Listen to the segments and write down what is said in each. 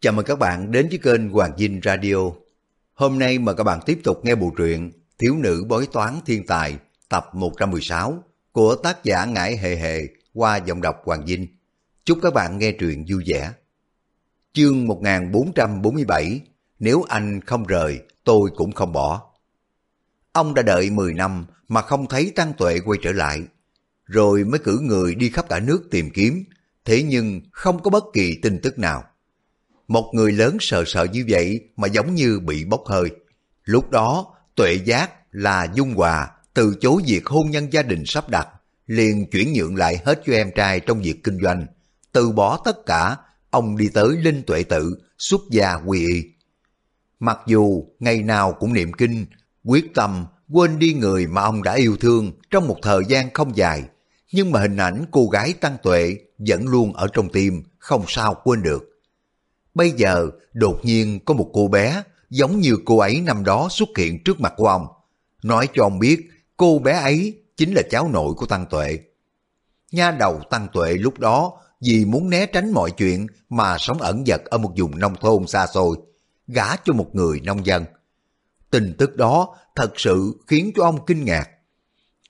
Chào mừng các bạn đến với kênh Hoàng Dinh Radio. Hôm nay mời các bạn tiếp tục nghe bộ truyện Thiếu nữ bói toán thiên tài tập 116 của tác giả Ngải Hề Hề qua giọng đọc Hoàng Dinh. Chúc các bạn nghe truyện vui vẻ. Chương 1447 Nếu anh không rời, tôi cũng không bỏ. Ông đã đợi 10 năm mà không thấy Tăng Tuệ quay trở lại. Rồi mới cử người đi khắp cả nước tìm kiếm, thế nhưng không có bất kỳ tin tức nào. Một người lớn sợ sợ như vậy mà giống như bị bốc hơi. Lúc đó, tuệ giác là Dung Hòa từ chối việc hôn nhân gia đình sắp đặt, liền chuyển nhượng lại hết cho em trai trong việc kinh doanh. Từ bỏ tất cả, ông đi tới Linh Tuệ Tự, xuất gia quy y. Mặc dù ngày nào cũng niệm kinh, quyết tâm quên đi người mà ông đã yêu thương trong một thời gian không dài, nhưng mà hình ảnh cô gái Tăng Tuệ vẫn luôn ở trong tim, không sao quên được. Bây giờ đột nhiên có một cô bé giống như cô ấy năm đó xuất hiện trước mặt của ông. Nói cho ông biết cô bé ấy chính là cháu nội của Tăng Tuệ. Nha đầu Tăng Tuệ lúc đó vì muốn né tránh mọi chuyện mà sống ẩn dật ở một vùng nông thôn xa xôi, gả cho một người nông dân. Tin tức đó thật sự khiến cho ông kinh ngạc.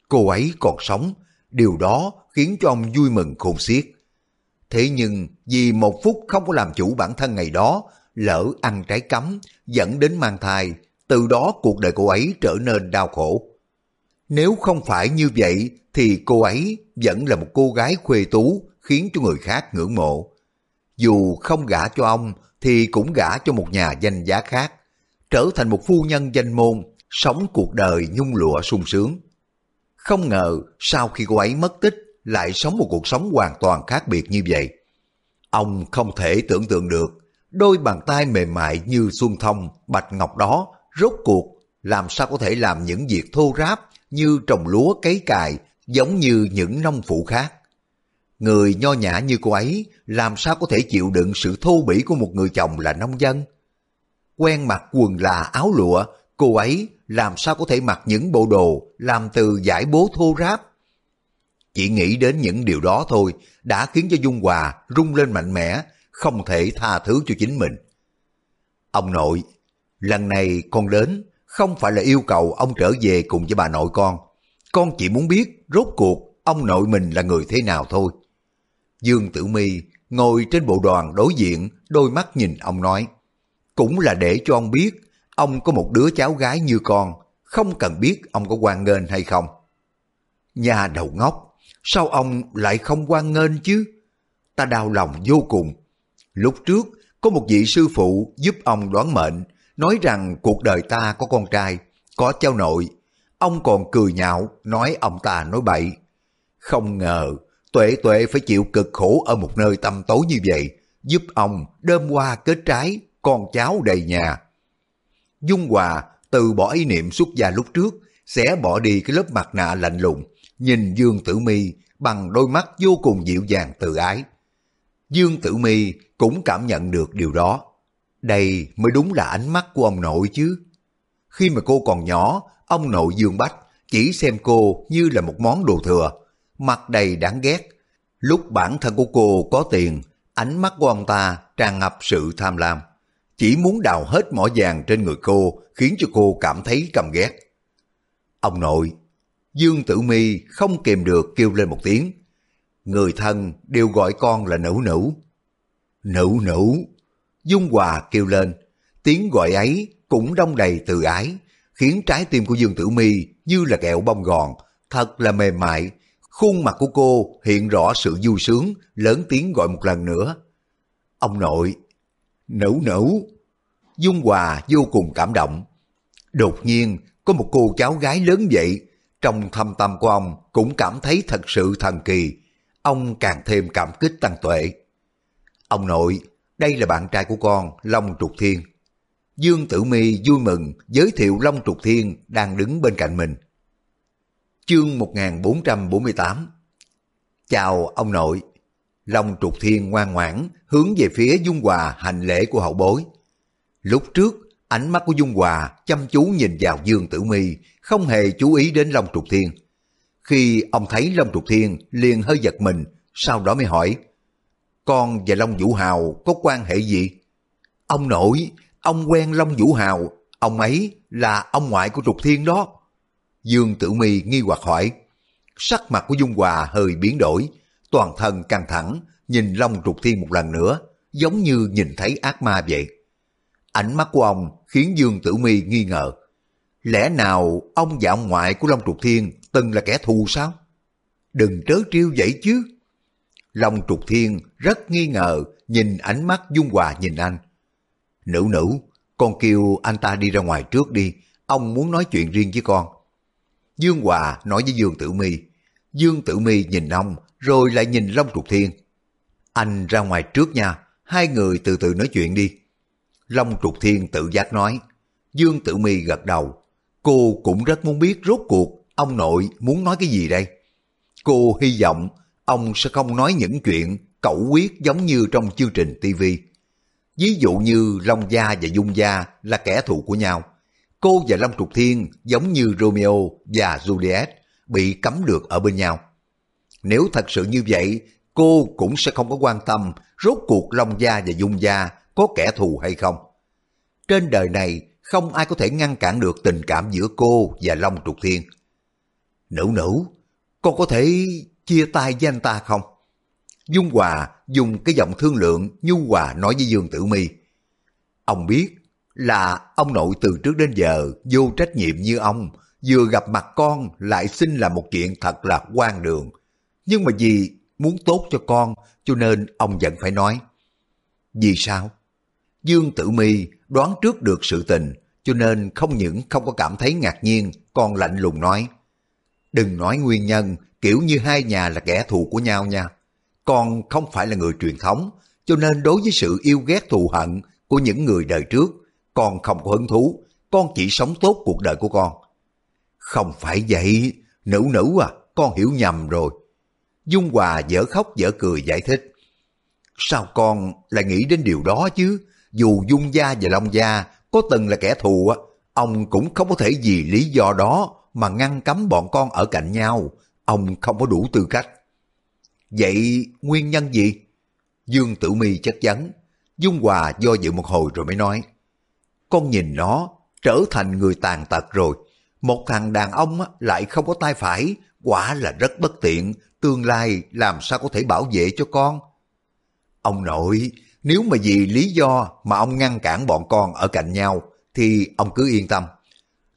Cô ấy còn sống, điều đó khiến cho ông vui mừng khôn xiết. Thế nhưng vì một phút không có làm chủ bản thân ngày đó, lỡ ăn trái cấm, dẫn đến mang thai, từ đó cuộc đời cô ấy trở nên đau khổ. Nếu không phải như vậy thì cô ấy vẫn là một cô gái khuê tú khiến cho người khác ngưỡng mộ. Dù không gả cho ông thì cũng gả cho một nhà danh giá khác, trở thành một phu nhân danh môn, sống cuộc đời nhung lụa sung sướng. Không ngờ sau khi cô ấy mất tích lại sống một cuộc sống hoàn toàn khác biệt như vậy. Ông không thể tưởng tượng được, đôi bàn tay mềm mại như xuân thông, bạch ngọc đó, rốt cuộc làm sao có thể làm những việc thô ráp như trồng lúa cấy cài giống như những nông phụ khác. Người nho nhã như cô ấy làm sao có thể chịu đựng sự thô bỉ của một người chồng là nông dân? Quen mặc quần là áo lụa, cô ấy làm sao có thể mặc những bộ đồ làm từ giải bố thô ráp chỉ nghĩ đến những điều đó thôi đã khiến cho Dung Hòa rung lên mạnh mẽ, không thể tha thứ cho chính mình. Ông nội, lần này con đến không phải là yêu cầu ông trở về cùng với bà nội con. Con chỉ muốn biết rốt cuộc ông nội mình là người thế nào thôi. Dương Tử Mi ngồi trên bộ đoàn đối diện, đôi mắt nhìn ông nói. Cũng là để cho ông biết ông có một đứa cháu gái như con, không cần biết ông có quan nghênh hay không. Nhà đầu ngốc, sao ông lại không quan nghênh chứ? Ta đau lòng vô cùng. Lúc trước, có một vị sư phụ giúp ông đoán mệnh, nói rằng cuộc đời ta có con trai, có cháu nội. Ông còn cười nhạo, nói ông ta nói bậy. Không ngờ, tuệ tuệ phải chịu cực khổ ở một nơi tâm tối như vậy, giúp ông đơm hoa kết trái, con cháu đầy nhà. Dung Hòa từ bỏ ý niệm xuất gia lúc trước, sẽ bỏ đi cái lớp mặt nạ lạnh lùng, nhìn Dương Tử Mi bằng đôi mắt vô cùng dịu dàng từ ái. Dương Tử Mi cũng cảm nhận được điều đó. Đây mới đúng là ánh mắt của ông nội chứ. Khi mà cô còn nhỏ, ông nội Dương Bách chỉ xem cô như là một món đồ thừa, mặt đầy đáng ghét. Lúc bản thân của cô có tiền, ánh mắt của ông ta tràn ngập sự tham lam. Chỉ muốn đào hết mỏ vàng trên người cô khiến cho cô cảm thấy căm ghét. Ông nội Dương Tử Mi không kìm được kêu lên một tiếng. Người thân đều gọi con là nữ nữ. Nữ nữ. Dung Hòa kêu lên. Tiếng gọi ấy cũng đông đầy từ ái, khiến trái tim của Dương Tử Mi như là kẹo bông gòn, thật là mềm mại. Khuôn mặt của cô hiện rõ sự vui sướng, lớn tiếng gọi một lần nữa. Ông nội, nữ nữ. Dung Hòa vô cùng cảm động. Đột nhiên, có một cô cháu gái lớn vậy trong thâm tâm của ông cũng cảm thấy thật sự thần kỳ. Ông càng thêm cảm kích tăng tuệ. Ông nội, đây là bạn trai của con, Long Trục Thiên. Dương Tử Mi vui mừng giới thiệu Long Trục Thiên đang đứng bên cạnh mình. Chương 1448 Chào ông nội. Long Trục Thiên ngoan ngoãn hướng về phía Dung Hòa hành lễ của hậu bối. Lúc trước, ánh mắt của Dung Hòa chăm chú nhìn vào Dương Tử Mi không hề chú ý đến Long Trục Thiên. Khi ông thấy Long Trục Thiên liền hơi giật mình, sau đó mới hỏi, con và Long Vũ Hào có quan hệ gì? Ông nội, ông quen Long Vũ Hào, ông ấy là ông ngoại của Trục Thiên đó. Dương Tử Mi nghi hoặc hỏi. Sắc mặt của Dung Hòa hơi biến đổi, toàn thân căng thẳng, nhìn Long Trục Thiên một lần nữa, giống như nhìn thấy ác ma vậy. Ánh mắt của ông khiến Dương Tử Mi nghi ngờ. Lẽ nào ông và ông ngoại của Long Trục Thiên từng là kẻ thù sao? Đừng trớ trêu vậy chứ. Long Trục Thiên rất nghi ngờ nhìn ánh mắt Dung Hòa nhìn anh. Nữ nữ, con kêu anh ta đi ra ngoài trước đi, ông muốn nói chuyện riêng với con. Dương Hòa nói với Dương Tử Mi. Dương Tử Mi nhìn ông, rồi lại nhìn Long Trục Thiên. Anh ra ngoài trước nha, hai người từ từ nói chuyện đi. Long Trục Thiên tự giác nói. Dương Tử Mi gật đầu. Cô cũng rất muốn biết rốt cuộc ông nội muốn nói cái gì đây. Cô hy vọng ông sẽ không nói những chuyện cẩu quyết giống như trong chương trình TV. Ví dụ như Long Gia và Dung Gia là kẻ thù của nhau. Cô và Long Trục Thiên giống như Romeo và Juliet bị cấm được ở bên nhau. Nếu thật sự như vậy, cô cũng sẽ không có quan tâm rốt cuộc Long Gia và Dung Gia có kẻ thù hay không. Trên đời này không ai có thể ngăn cản được tình cảm giữa cô và Long Trục Thiên. Nữ nữ, con có thể chia tay với anh ta không? Dung Hòa dùng cái giọng thương lượng nhu hòa nói với Dương Tử Mi. Ông biết là ông nội từ trước đến giờ vô trách nhiệm như ông, vừa gặp mặt con lại xin là một chuyện thật là quan đường. Nhưng mà vì muốn tốt cho con cho nên ông vẫn phải nói. Vì sao? Dương Tử Mi đoán trước được sự tình cho nên không những không có cảm thấy ngạc nhiên còn lạnh lùng nói. Đừng nói nguyên nhân kiểu như hai nhà là kẻ thù của nhau nha. Con không phải là người truyền thống cho nên đối với sự yêu ghét thù hận của những người đời trước con không có hứng thú, con chỉ sống tốt cuộc đời của con. Không phải vậy, nữ nữ à, con hiểu nhầm rồi. Dung Hòa dở khóc dở cười giải thích. Sao con lại nghĩ đến điều đó chứ? Dù Dung Gia và Long Gia có từng là kẻ thù, á, ông cũng không có thể vì lý do đó mà ngăn cấm bọn con ở cạnh nhau. Ông không có đủ tư cách. Vậy nguyên nhân gì? Dương Tử Mi chất vấn. Dung Hòa do dự một hồi rồi mới nói. Con nhìn nó trở thành người tàn tật rồi. Một thằng đàn ông lại không có tay phải, quả là rất bất tiện, tương lai làm sao có thể bảo vệ cho con. Ông nội, nếu mà vì lý do mà ông ngăn cản bọn con ở cạnh nhau, thì ông cứ yên tâm.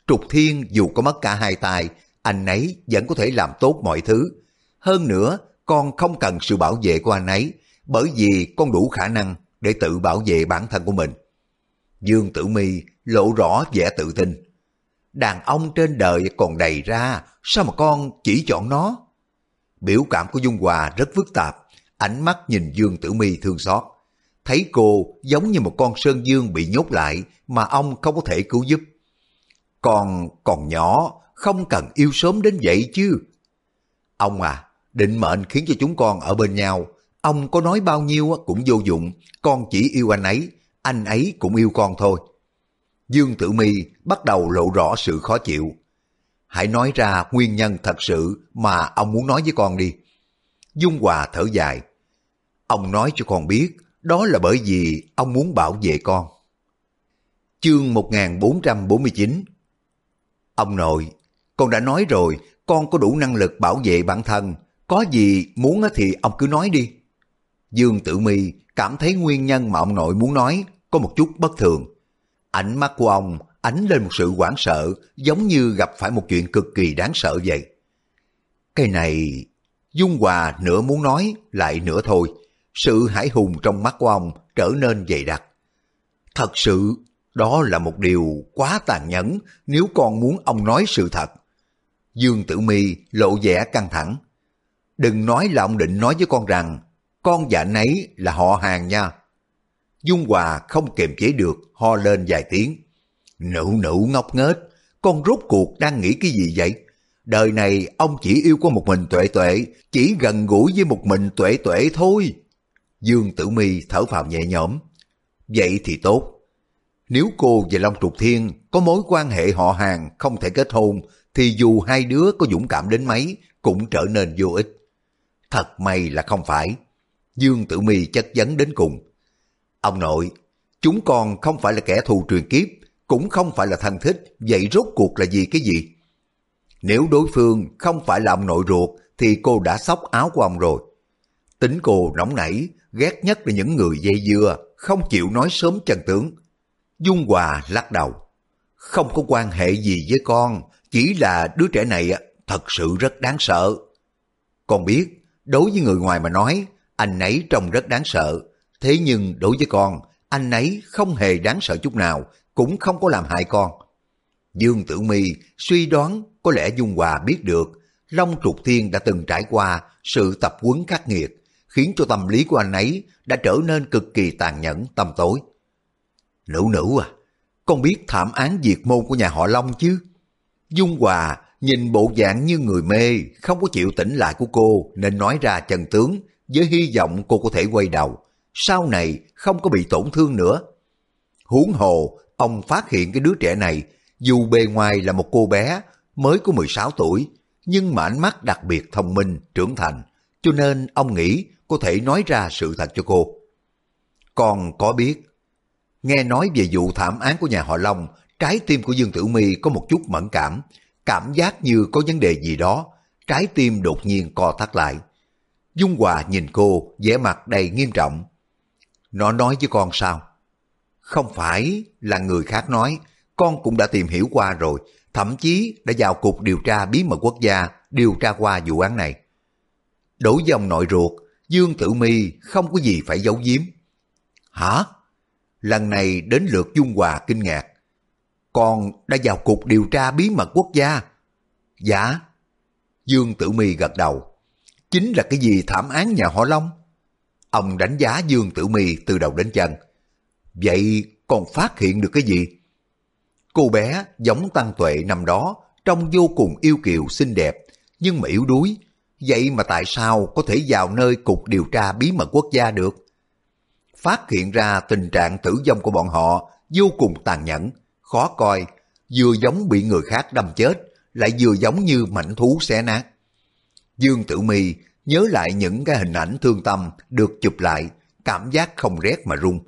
Trục Thiên dù có mất cả hai tay, anh ấy vẫn có thể làm tốt mọi thứ. Hơn nữa, con không cần sự bảo vệ của anh ấy, bởi vì con đủ khả năng để tự bảo vệ bản thân của mình. Dương Tử Mi lộ rõ vẻ tự tin. Đàn ông trên đời còn đầy ra, sao mà con chỉ chọn nó? Biểu cảm của Dung Hòa rất phức tạp, ánh mắt nhìn Dương Tử Mi thương xót. Thấy cô giống như một con sơn dương bị nhốt lại mà ông không có thể cứu giúp. Còn còn nhỏ, không cần yêu sớm đến vậy chứ. Ông à, định mệnh khiến cho chúng con ở bên nhau. Ông có nói bao nhiêu cũng vô dụng, con chỉ yêu anh ấy, anh ấy cũng yêu con thôi. Dương Tử Mi bắt đầu lộ rõ sự khó chịu. Hãy nói ra nguyên nhân thật sự mà ông muốn nói với con đi. Dung Hòa thở dài. Ông nói cho con biết, đó là bởi vì ông muốn bảo vệ con. Chương 1449 Ông nội, con đã nói rồi, con có đủ năng lực bảo vệ bản thân. Có gì muốn thì ông cứ nói đi. Dương Tử Mi cảm thấy nguyên nhân mà ông nội muốn nói có một chút bất thường. Ánh mắt của ông ánh lên một sự hoảng sợ giống như gặp phải một chuyện cực kỳ đáng sợ vậy. Cái này, Dung Hòa nửa muốn nói lại nửa thôi. Sự hải hùng trong mắt của ông trở nên dày đặc. Thật sự, đó là một điều quá tàn nhẫn nếu con muốn ông nói sự thật. Dương Tử Mi lộ vẻ căng thẳng. Đừng nói là ông định nói với con rằng con và anh ấy là họ hàng nha. Dung Hòa không kiềm chế được, ho lên vài tiếng. Nữ nữ ngốc nghếch, con rốt cuộc đang nghĩ cái gì vậy? Đời này ông chỉ yêu có một mình tuệ tuệ, chỉ gần gũi với một mình tuệ tuệ thôi. Dương Tử Mi thở phào nhẹ nhõm. Vậy thì tốt. Nếu cô và Long Trục Thiên có mối quan hệ họ hàng không thể kết hôn, thì dù hai đứa có dũng cảm đến mấy, cũng trở nên vô ích. Thật may là không phải. Dương Tử Mi chất vấn đến cùng. Ông nội, Chúng con không phải là kẻ thù truyền kiếp, cũng không phải là thân thích, vậy rốt cuộc là gì cái gì? Nếu đối phương không phải là ông nội ruột, thì cô đã sóc áo của ông rồi. Tính cô nóng nảy, ghét nhất là những người dây dưa, không chịu nói sớm chân tướng. Dung Hòa lắc đầu. Không có quan hệ gì với con, chỉ là đứa trẻ này thật sự rất đáng sợ. Con biết, đối với người ngoài mà nói, anh ấy trông rất đáng sợ. Thế nhưng đối với con, anh ấy không hề đáng sợ chút nào, cũng không có làm hại con. Dương Tử Mi suy đoán có lẽ Dung Hòa biết được Long Trục Thiên đã từng trải qua sự tập quấn khắc nghiệt, khiến cho tâm lý của anh ấy đã trở nên cực kỳ tàn nhẫn, tâm tối. Nữ nữ à, con biết thảm án diệt môn của nhà họ Long chứ? Dung Hòa nhìn bộ dạng như người mê, không có chịu tỉnh lại của cô nên nói ra trần tướng với hy vọng cô có thể quay đầu. Sau này không có bị tổn thương nữa. Huống hồ, ông phát hiện cái đứa trẻ này dù bề ngoài là một cô bé mới có 16 tuổi, nhưng mà ánh mắt đặc biệt thông minh, trưởng thành, cho nên ông nghĩ có thể nói ra sự thật cho cô. Còn có biết, nghe nói về vụ thảm án của nhà họ Long, trái tim của Dương Tử My có một chút mẫn cảm, cảm giác như có vấn đề gì đó, trái tim đột nhiên co thắt lại. Dung Hòa nhìn cô, vẻ mặt đầy nghiêm trọng. Nó nói với con sao? Không phải là người khác nói, con cũng đã tìm hiểu qua rồi, thậm chí đã vào cục điều tra bí mật quốc gia điều tra qua vụ án này. Đổ dòng nội ruột, Dương Tử Mi không có gì phải giấu giếm. Hả? Lần này đến lượt Dung Hòa kinh ngạc. Con đã vào cục điều tra bí mật quốc gia. Dạ. Dương Tử Mi gật đầu. Chính là cái gì thảm án nhà họ Long? Ông đánh giá Dương Tử Mi từ đầu đến chân. Vậy còn phát hiện được cái gì? Cô bé giống Tăng Tuệ năm đó, trông vô cùng yêu kiều xinh đẹp, nhưng mà yếu đuối. Vậy mà tại sao có thể vào nơi cục điều tra bí mật quốc gia được? Phát hiện ra tình trạng tử vong của bọn họ vô cùng tàn nhẫn, khó coi, vừa giống bị người khác đâm chết, lại vừa giống như mảnh thú xé nát. Dương Tử Mi nhớ lại những cái hình ảnh thương tâm được chụp lại, cảm giác không rét mà run.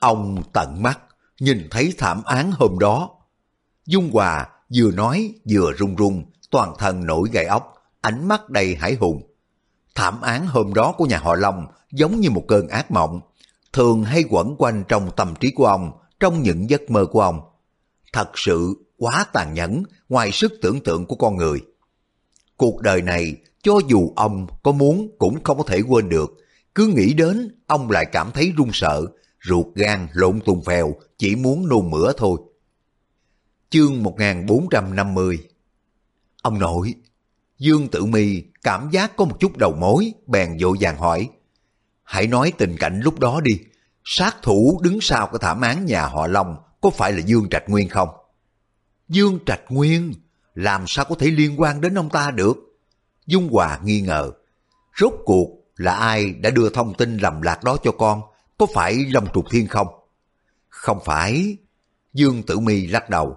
Ông tận mắt nhìn thấy thảm án hôm đó. Dung Hòa vừa nói vừa run run, toàn thân nổi gai ốc, ánh mắt đầy hải hùng. Thảm án hôm đó của nhà họ Long giống như một cơn ác mộng, thường hay quẩn quanh trong tâm trí của ông, trong những giấc mơ của ông. Thật sự quá tàn nhẫn, ngoài sức tưởng tượng của con người. Cuộc đời này, cho dù ông có muốn cũng không có thể quên được. Cứ nghĩ đến, ông lại cảm thấy run sợ, ruột gan lộn tung phèo, chỉ muốn nôn mửa thôi. Chương 1450 Ông nội, Dương Tử Mi cảm giác có một chút đầu mối, bèn vội vàng hỏi. Hãy nói tình cảnh lúc đó đi, sát thủ đứng sau cái thảm án nhà họ Long có phải là Dương Trạch Nguyên không? Dương Trạch Nguyên, làm sao có thể liên quan đến ông ta được? Dung Hòa nghi ngờ, rốt cuộc là ai đã đưa thông tin lầm lạc đó cho con? Có phải Long Trục Thiên không? Không phải. Dương Tử Mi lắc đầu.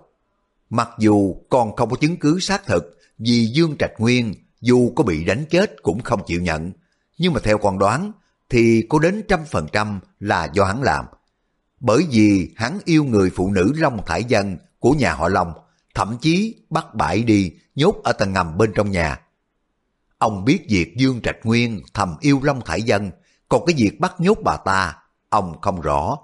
Mặc dù con không có chứng cứ xác thực vì Dương Trạch Nguyên dù có bị đánh chết cũng không chịu nhận. Nhưng mà theo con đoán thì có đến trăm phần trăm là do hắn làm. Bởi vì hắn yêu người phụ nữ Long Thải Dân của nhà họ Long, thậm chí bắt bãi đi nhốt ở tầng ngầm bên trong nhà. Ông biết việc Dương Trạch Nguyên thầm yêu Long Thải Dân, còn cái việc bắt nhốt bà ta, ông không rõ.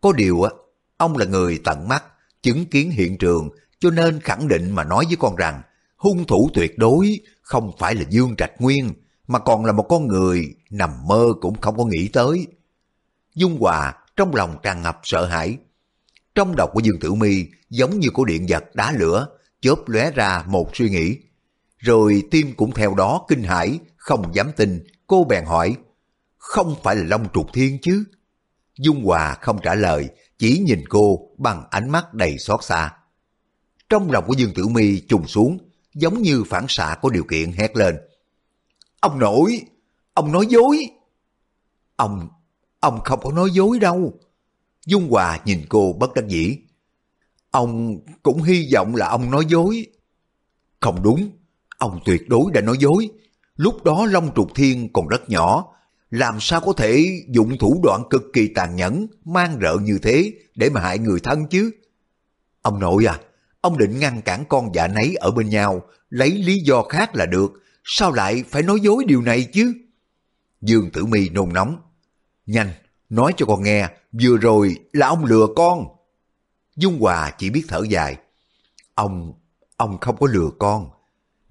Có điều á, ông là người tận mắt, chứng kiến hiện trường, cho nên khẳng định mà nói với con rằng hung thủ tuyệt đối không phải là Dương Trạch Nguyên, mà còn là một con người nằm mơ cũng không có nghĩ tới. Dung Hòa trong lòng tràn ngập sợ hãi. Trong đầu của Dương Tử Mi giống như cổ điện giật đá lửa, chớp lóe ra một suy nghĩ. Rồi tim cũng theo đó kinh hãi, không dám tin, cô bèn hỏi, không phải là Long Trục Thiên chứ? Dung Hòa không trả lời, chỉ nhìn cô bằng ánh mắt đầy xót xa. Trong lòng của Dương Tử Mi trùng xuống, giống như phản xạ có điều kiện hét lên. Ông nội, ông nói dối. Ông, ông không có nói dối đâu. Dung Hòa nhìn cô bất đắc dĩ. Ông cũng hy vọng là ông nói dối. Không đúng, ông tuyệt đối đã nói dối. Lúc đó Long Trục Thiên còn rất nhỏ, làm sao có thể dụng thủ đoạn cực kỳ tàn nhẫn, mang rợ như thế để mà hại người thân chứ? Ông nội à, ông định ngăn cản con dạ nấy ở bên nhau, lấy lý do khác là được, sao lại phải nói dối điều này chứ? Dương Tử Mi nôn nóng. Nhanh, nói cho con nghe, vừa rồi là ông lừa con. Dung Hòa chỉ biết thở dài. Ông, ông không có lừa con.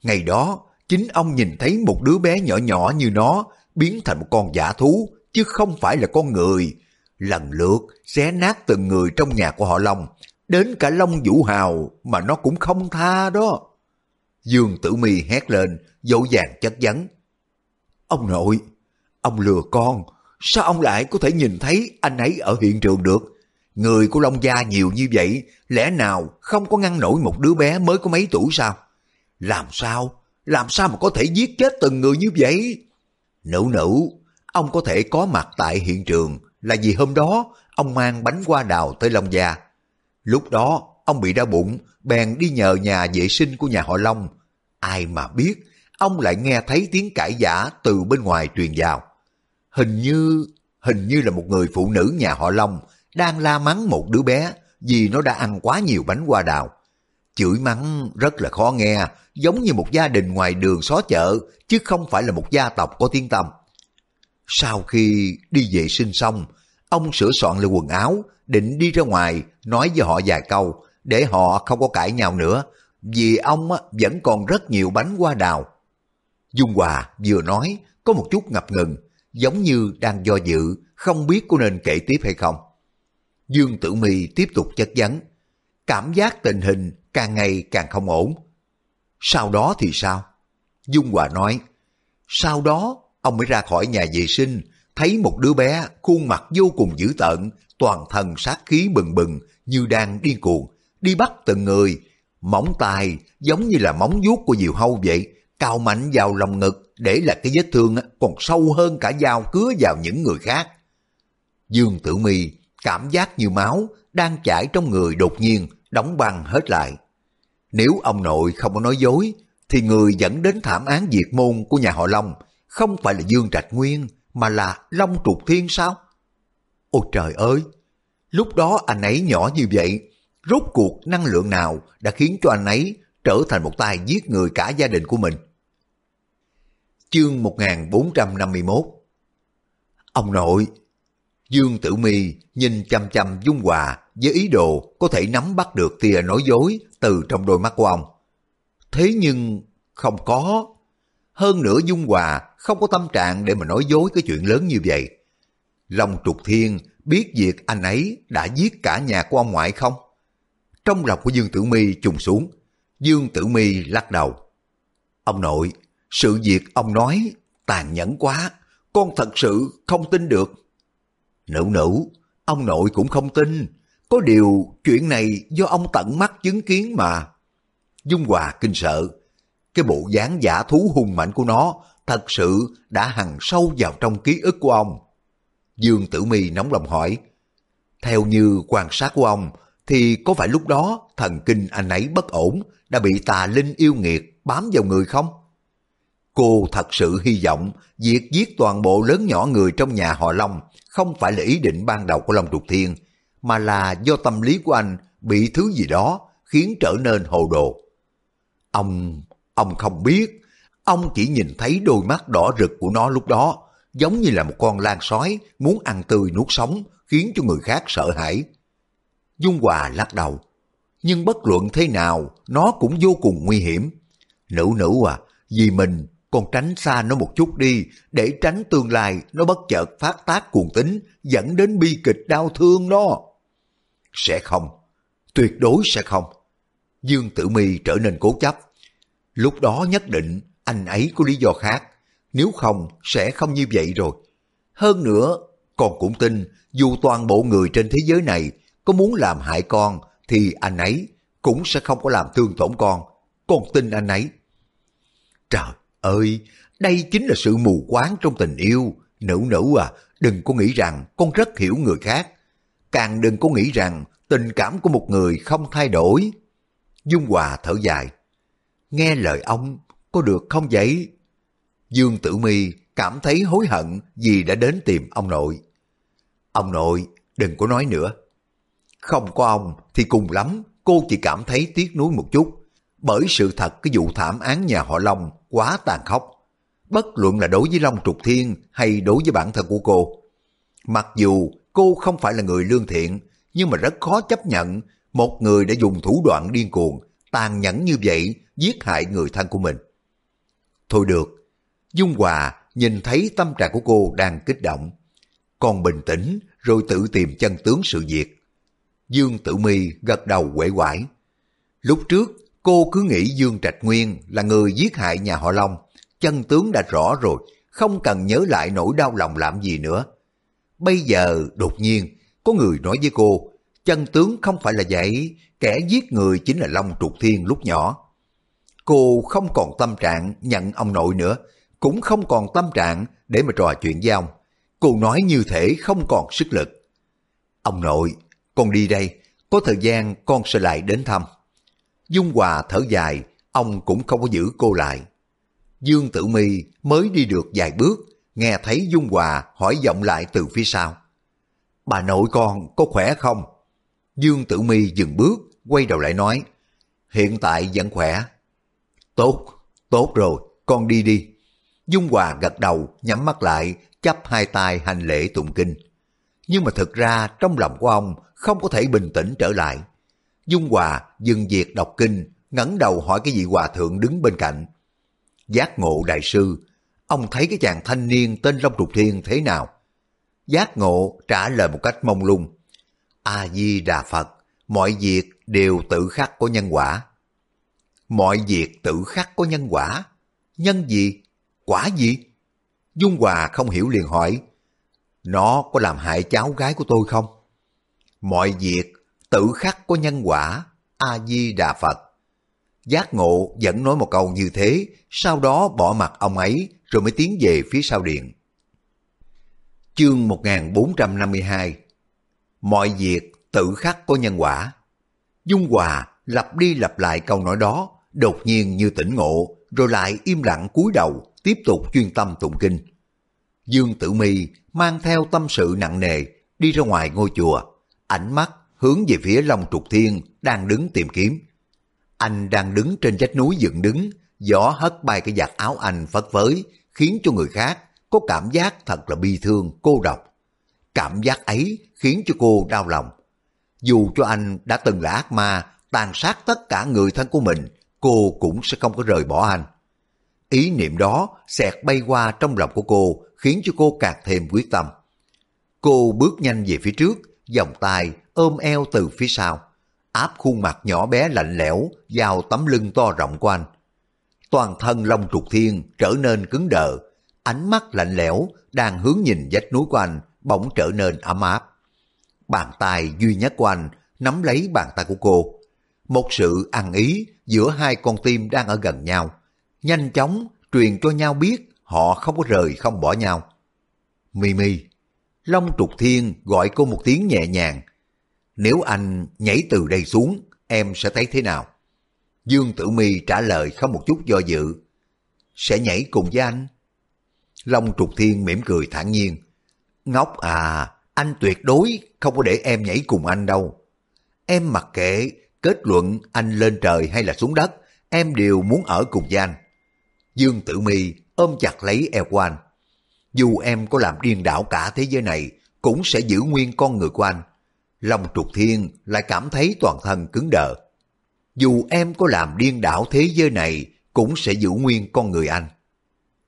Ngày đó, chính ông nhìn thấy một đứa bé nhỏ nhỏ như nó biến thành một con giả thú, chứ không phải là con người. Lần lượt xé nát từng người trong nhà của họ Long, đến cả Long Vũ Hào mà nó cũng không tha đó. Dương Tử Mi hét lên, dỗ dàng chất vấn. Ông nội, ông lừa con, sao ông lại có thể nhìn thấy anh ấy ở hiện trường được? Người của Long Gia nhiều như vậy, lẽ nào không có ngăn nổi một đứa bé mới có mấy tuổi sao? Làm sao? Làm sao mà có thể giết chết từng người như vậy? Nữ nữ, ông có thể có mặt tại hiện trường là vì hôm đó ông mang bánh hoa đào tới Long Gia. Lúc đó ông bị đau bụng, bèn đi nhờ nhà vệ sinh của nhà họ Long. Ai mà biết, ông lại nghe thấy tiếng cãi giả từ bên ngoài truyền vào. Hình như, hình như là một người phụ nữ nhà họ Long đang la mắng một đứa bé vì nó đã ăn quá nhiều bánh hoa đào. Chửi mắng rất là khó nghe, giống như một gia đình ngoài đường xó chợ, chứ không phải là một gia tộc có tiếng tâm. Sau khi đi vệ sinh xong, ông sửa soạn lại quần áo, định đi ra ngoài nói với họ vài câu, để họ không có cãi nhau nữa, vì ông vẫn còn rất nhiều bánh hoa đào. Dung Hòa vừa nói, có một chút ngập ngừng, giống như đang do dự, không biết có nên kể tiếp hay không. Dương Tử Mi tiếp tục chất vấn, cảm giác tình hình càng ngày càng không ổn. Sau đó thì sao? Dung Hòa nói, sau đó ông mới ra khỏi nhà vệ sinh, thấy một đứa bé khuôn mặt vô cùng dữ tợn, toàn thân sát khí bừng bừng như đang điên cuồng, đi bắt từng người, móng tay giống như là móng vuốt của diều hâu vậy, cao mạnh vào lòng ngực để là cái vết thương còn sâu hơn cả dao cứa vào những người khác. Dương Tử Mi cảm giác như máu đang chảy trong người đột nhiên đóng băng hết lại. Nếu ông nội không có nói dối, thì người dẫn đến thảm án diệt môn của nhà họ Long không phải là Dương Trạch Nguyên, mà là Long Trục Thiên sao? Ôi trời ơi! Lúc đó anh ấy nhỏ như vậy, rốt cuộc năng lượng nào đã khiến cho anh ấy trở thành một tay giết người cả gia đình của mình? Chương 1451 Ông nội Dương Tử Mi nhìn chăm chăm Dung Hòa với ý đồ có thể nắm bắt được tia nói dối từ trong đôi mắt của ông. Thế nhưng không có. Hơn nữa Dung Hòa không có tâm trạng để mà nói dối cái chuyện lớn như vậy. Long Trục Thiên biết việc anh ấy đã giết cả nhà của ông ngoại không? Trong lòng của Dương Tử Mi trùng xuống. Dương Tử Mi lắc đầu. Ông nội, sự việc ông nói tàn nhẫn quá, con thật sự không tin được. Nữ nữ, ông nội cũng không tin, có điều chuyện này do ông tận mắt chứng kiến mà. Dung Hòa kinh sợ, cái bộ dáng giả thú hung mạnh của nó thật sự đã hằn sâu vào trong ký ức của ông. Dương Tử Mi nóng lòng hỏi, theo như quan sát của ông, thì có phải lúc đó thần kinh anh ấy bất ổn, đã bị tà linh yêu nghiệt bám vào người không? Cô thật sự hy vọng việc giết toàn bộ lớn nhỏ người trong nhà họ Long không phải là ý định ban đầu của Long Trục Thiên, mà là do tâm lý của anh bị thứ gì đó khiến trở nên hồ đồ. Ông, ông không biết, ông chỉ nhìn thấy đôi mắt đỏ rực của nó lúc đó, giống như là một con lan sói muốn ăn tươi nuốt sống, khiến cho người khác sợ hãi. Dung Hòa lắc đầu, nhưng bất luận thế nào, nó cũng vô cùng nguy hiểm. Nữ nữ à, vì mình con tránh xa nó một chút đi, để tránh tương lai nó bất chợt phát tác cuồng tính, dẫn đến bi kịch đau thương đó. Sẽ không, tuyệt đối sẽ không. Dương Tử Mi trở nên cố chấp. Lúc đó nhất định anh ấy có lý do khác, nếu không sẽ không như vậy rồi. Hơn nữa, con cũng tin dù toàn bộ người trên thế giới này có muốn làm hại con thì anh ấy cũng sẽ không có làm thương tổn con. Con tin anh ấy. Trời ơi, đây chính là sự mù quáng trong tình yêu. Nữ nữ à, đừng có nghĩ rằng con rất hiểu người khác. Càng đừng có nghĩ rằng tình cảm của một người không thay đổi. Dung Hòa thở dài. Nghe lời ông, có được không vậy? Dương Tử Mi cảm thấy hối hận vì đã đến tìm ông nội. Ông nội, đừng có nói nữa. Không có ông thì cùng lắm cô chỉ cảm thấy tiếc nuối một chút, bởi sự thật cái vụ thảm án nhà họ Long quá tàn khốc. Bất luận là đối với Long Trục Thiên hay đối với bản thân của cô. Mặc dù cô không phải là người lương thiện, nhưng mà rất khó chấp nhận một người đã dùng thủ đoạn điên cuồng, tàn nhẫn như vậy giết hại người thân của mình. Thôi được, Dung Hòa nhìn thấy tâm trạng của cô đang kích động. Còn bình tĩnh rồi tự tìm chân tướng sự việc. Dương Tử Mi gật đầu quể quải. Lúc trước, cô cứ nghĩ Dương Trạch Nguyên là người giết hại nhà họ Long. Chân tướng đã rõ rồi, không cần nhớ lại nỗi đau lòng làm gì nữa. Bây giờ, đột nhiên, có người nói với cô, chân tướng không phải là vậy, kẻ giết người chính là Long Trục Thiên lúc nhỏ. Cô không còn tâm trạng nhận ông nội nữa, cũng không còn tâm trạng để mà trò chuyện với ông. Cô nói như thể không còn sức lực. Ông nội, con đi đây, có thời gian con sẽ lại đến thăm. Dung Hòa thở dài, ông cũng không có giữ cô lại. Dương Tử Mi mới đi được vài bước, nghe thấy Dung Hòa hỏi giọng lại từ phía sau. Bà nội con có khỏe không? Dương Tử Mi dừng bước, quay đầu lại nói, hiện tại vẫn khỏe. Tốt, tốt rồi, con đi đi. Dung Hòa gật đầu, nhắm mắt lại, chắp hai tay hành lễ tụng kinh. Nhưng mà thực ra trong lòng của ông không có thể bình tĩnh trở lại. Dung Hòa dừng việc đọc kinh, ngẩng đầu hỏi cái vị hòa thượng đứng bên cạnh. Giác ngộ đại sư, ông thấy cái chàng thanh niên tên Long Trục Thiên thế nào? Giác ngộ trả lời một cách mông lung. A-di-đà Phật, mọi việc đều tự khắc có nhân quả. Mọi việc tự khắc có nhân quả. Nhân gì? Quả gì? Dung Hòa không hiểu liền hỏi. Nó có làm hại cháu gái của tôi không? Mọi việc tự khắc có nhân quả. A-di-đà Phật. Giác ngộ vẫn nói một câu như thế, sau đó bỏ mặt ông ấy rồi mới tiến về phía sau điện. Chương 1452 Mọi việc tự khắc có nhân quả. Dung Hòa lặp đi lặp lại câu nói đó, đột nhiên như tỉnh ngộ, rồi lại im lặng cúi đầu, tiếp tục chuyên tâm tụng kinh. Dương Tử Mi mang theo tâm sự nặng nề, đi ra ngoài ngôi chùa, ánh mắt hướng về phía Long Trục Thiên đang đứng tìm kiếm. Anh đang đứng trên vách núi dựng đứng, gió hất bay cái giặt áo anh phất phới, khiến cho người khác có cảm giác thật là bi thương, cô độc. Cảm giác ấy khiến cho cô đau lòng. Dù cho anh đã từng là ác ma, tàn sát tất cả người thân của mình, cô cũng sẽ không có rời bỏ anh. Ý niệm đó xẹt bay qua trong lòng của cô, khiến cho cô càng thêm quyết tâm. Cô bước nhanh về phía trước, vòng tay ôm eo từ phía sau, áp khuôn mặt nhỏ bé lạnh lẽo vào tấm lưng to rộng của anh. Toàn thân Long Trục Thiên trở nên cứng đờ, ánh mắt lạnh lẽo đang hướng nhìn vách núi của anh bỗng trở nên ấm áp. Bàn tay duy nhất của anh nắm lấy bàn tay của cô. Một sự ăn ý giữa hai con tim đang ở gần nhau. Nhanh chóng truyền cho nhau biết họ không có rời không bỏ nhau. Mimi, Long Trục Thiên gọi cô một tiếng nhẹ nhàng. Nếu anh nhảy từ đây xuống, em sẽ thấy thế nào? Dương Tử Mi trả lời không một chút do dự. Sẽ nhảy cùng với anh. Long Trục Thiên mỉm cười thản nhiên. Ngốc à, anh tuyệt đối không có để em nhảy cùng anh đâu. Em mặc kệ, kết luận anh lên trời hay là xuống đất, em đều muốn ở cùng với anh. Dương Tử Mi ôm chặt lấy eo của anh. Dù em có làm điên đảo cả thế giới này, cũng sẽ giữ nguyên con người của anh. Long trục thiên lại cảm thấy toàn thân cứng đờ. Dù em có làm điên đảo thế giới này, cũng sẽ giữ nguyên con người anh.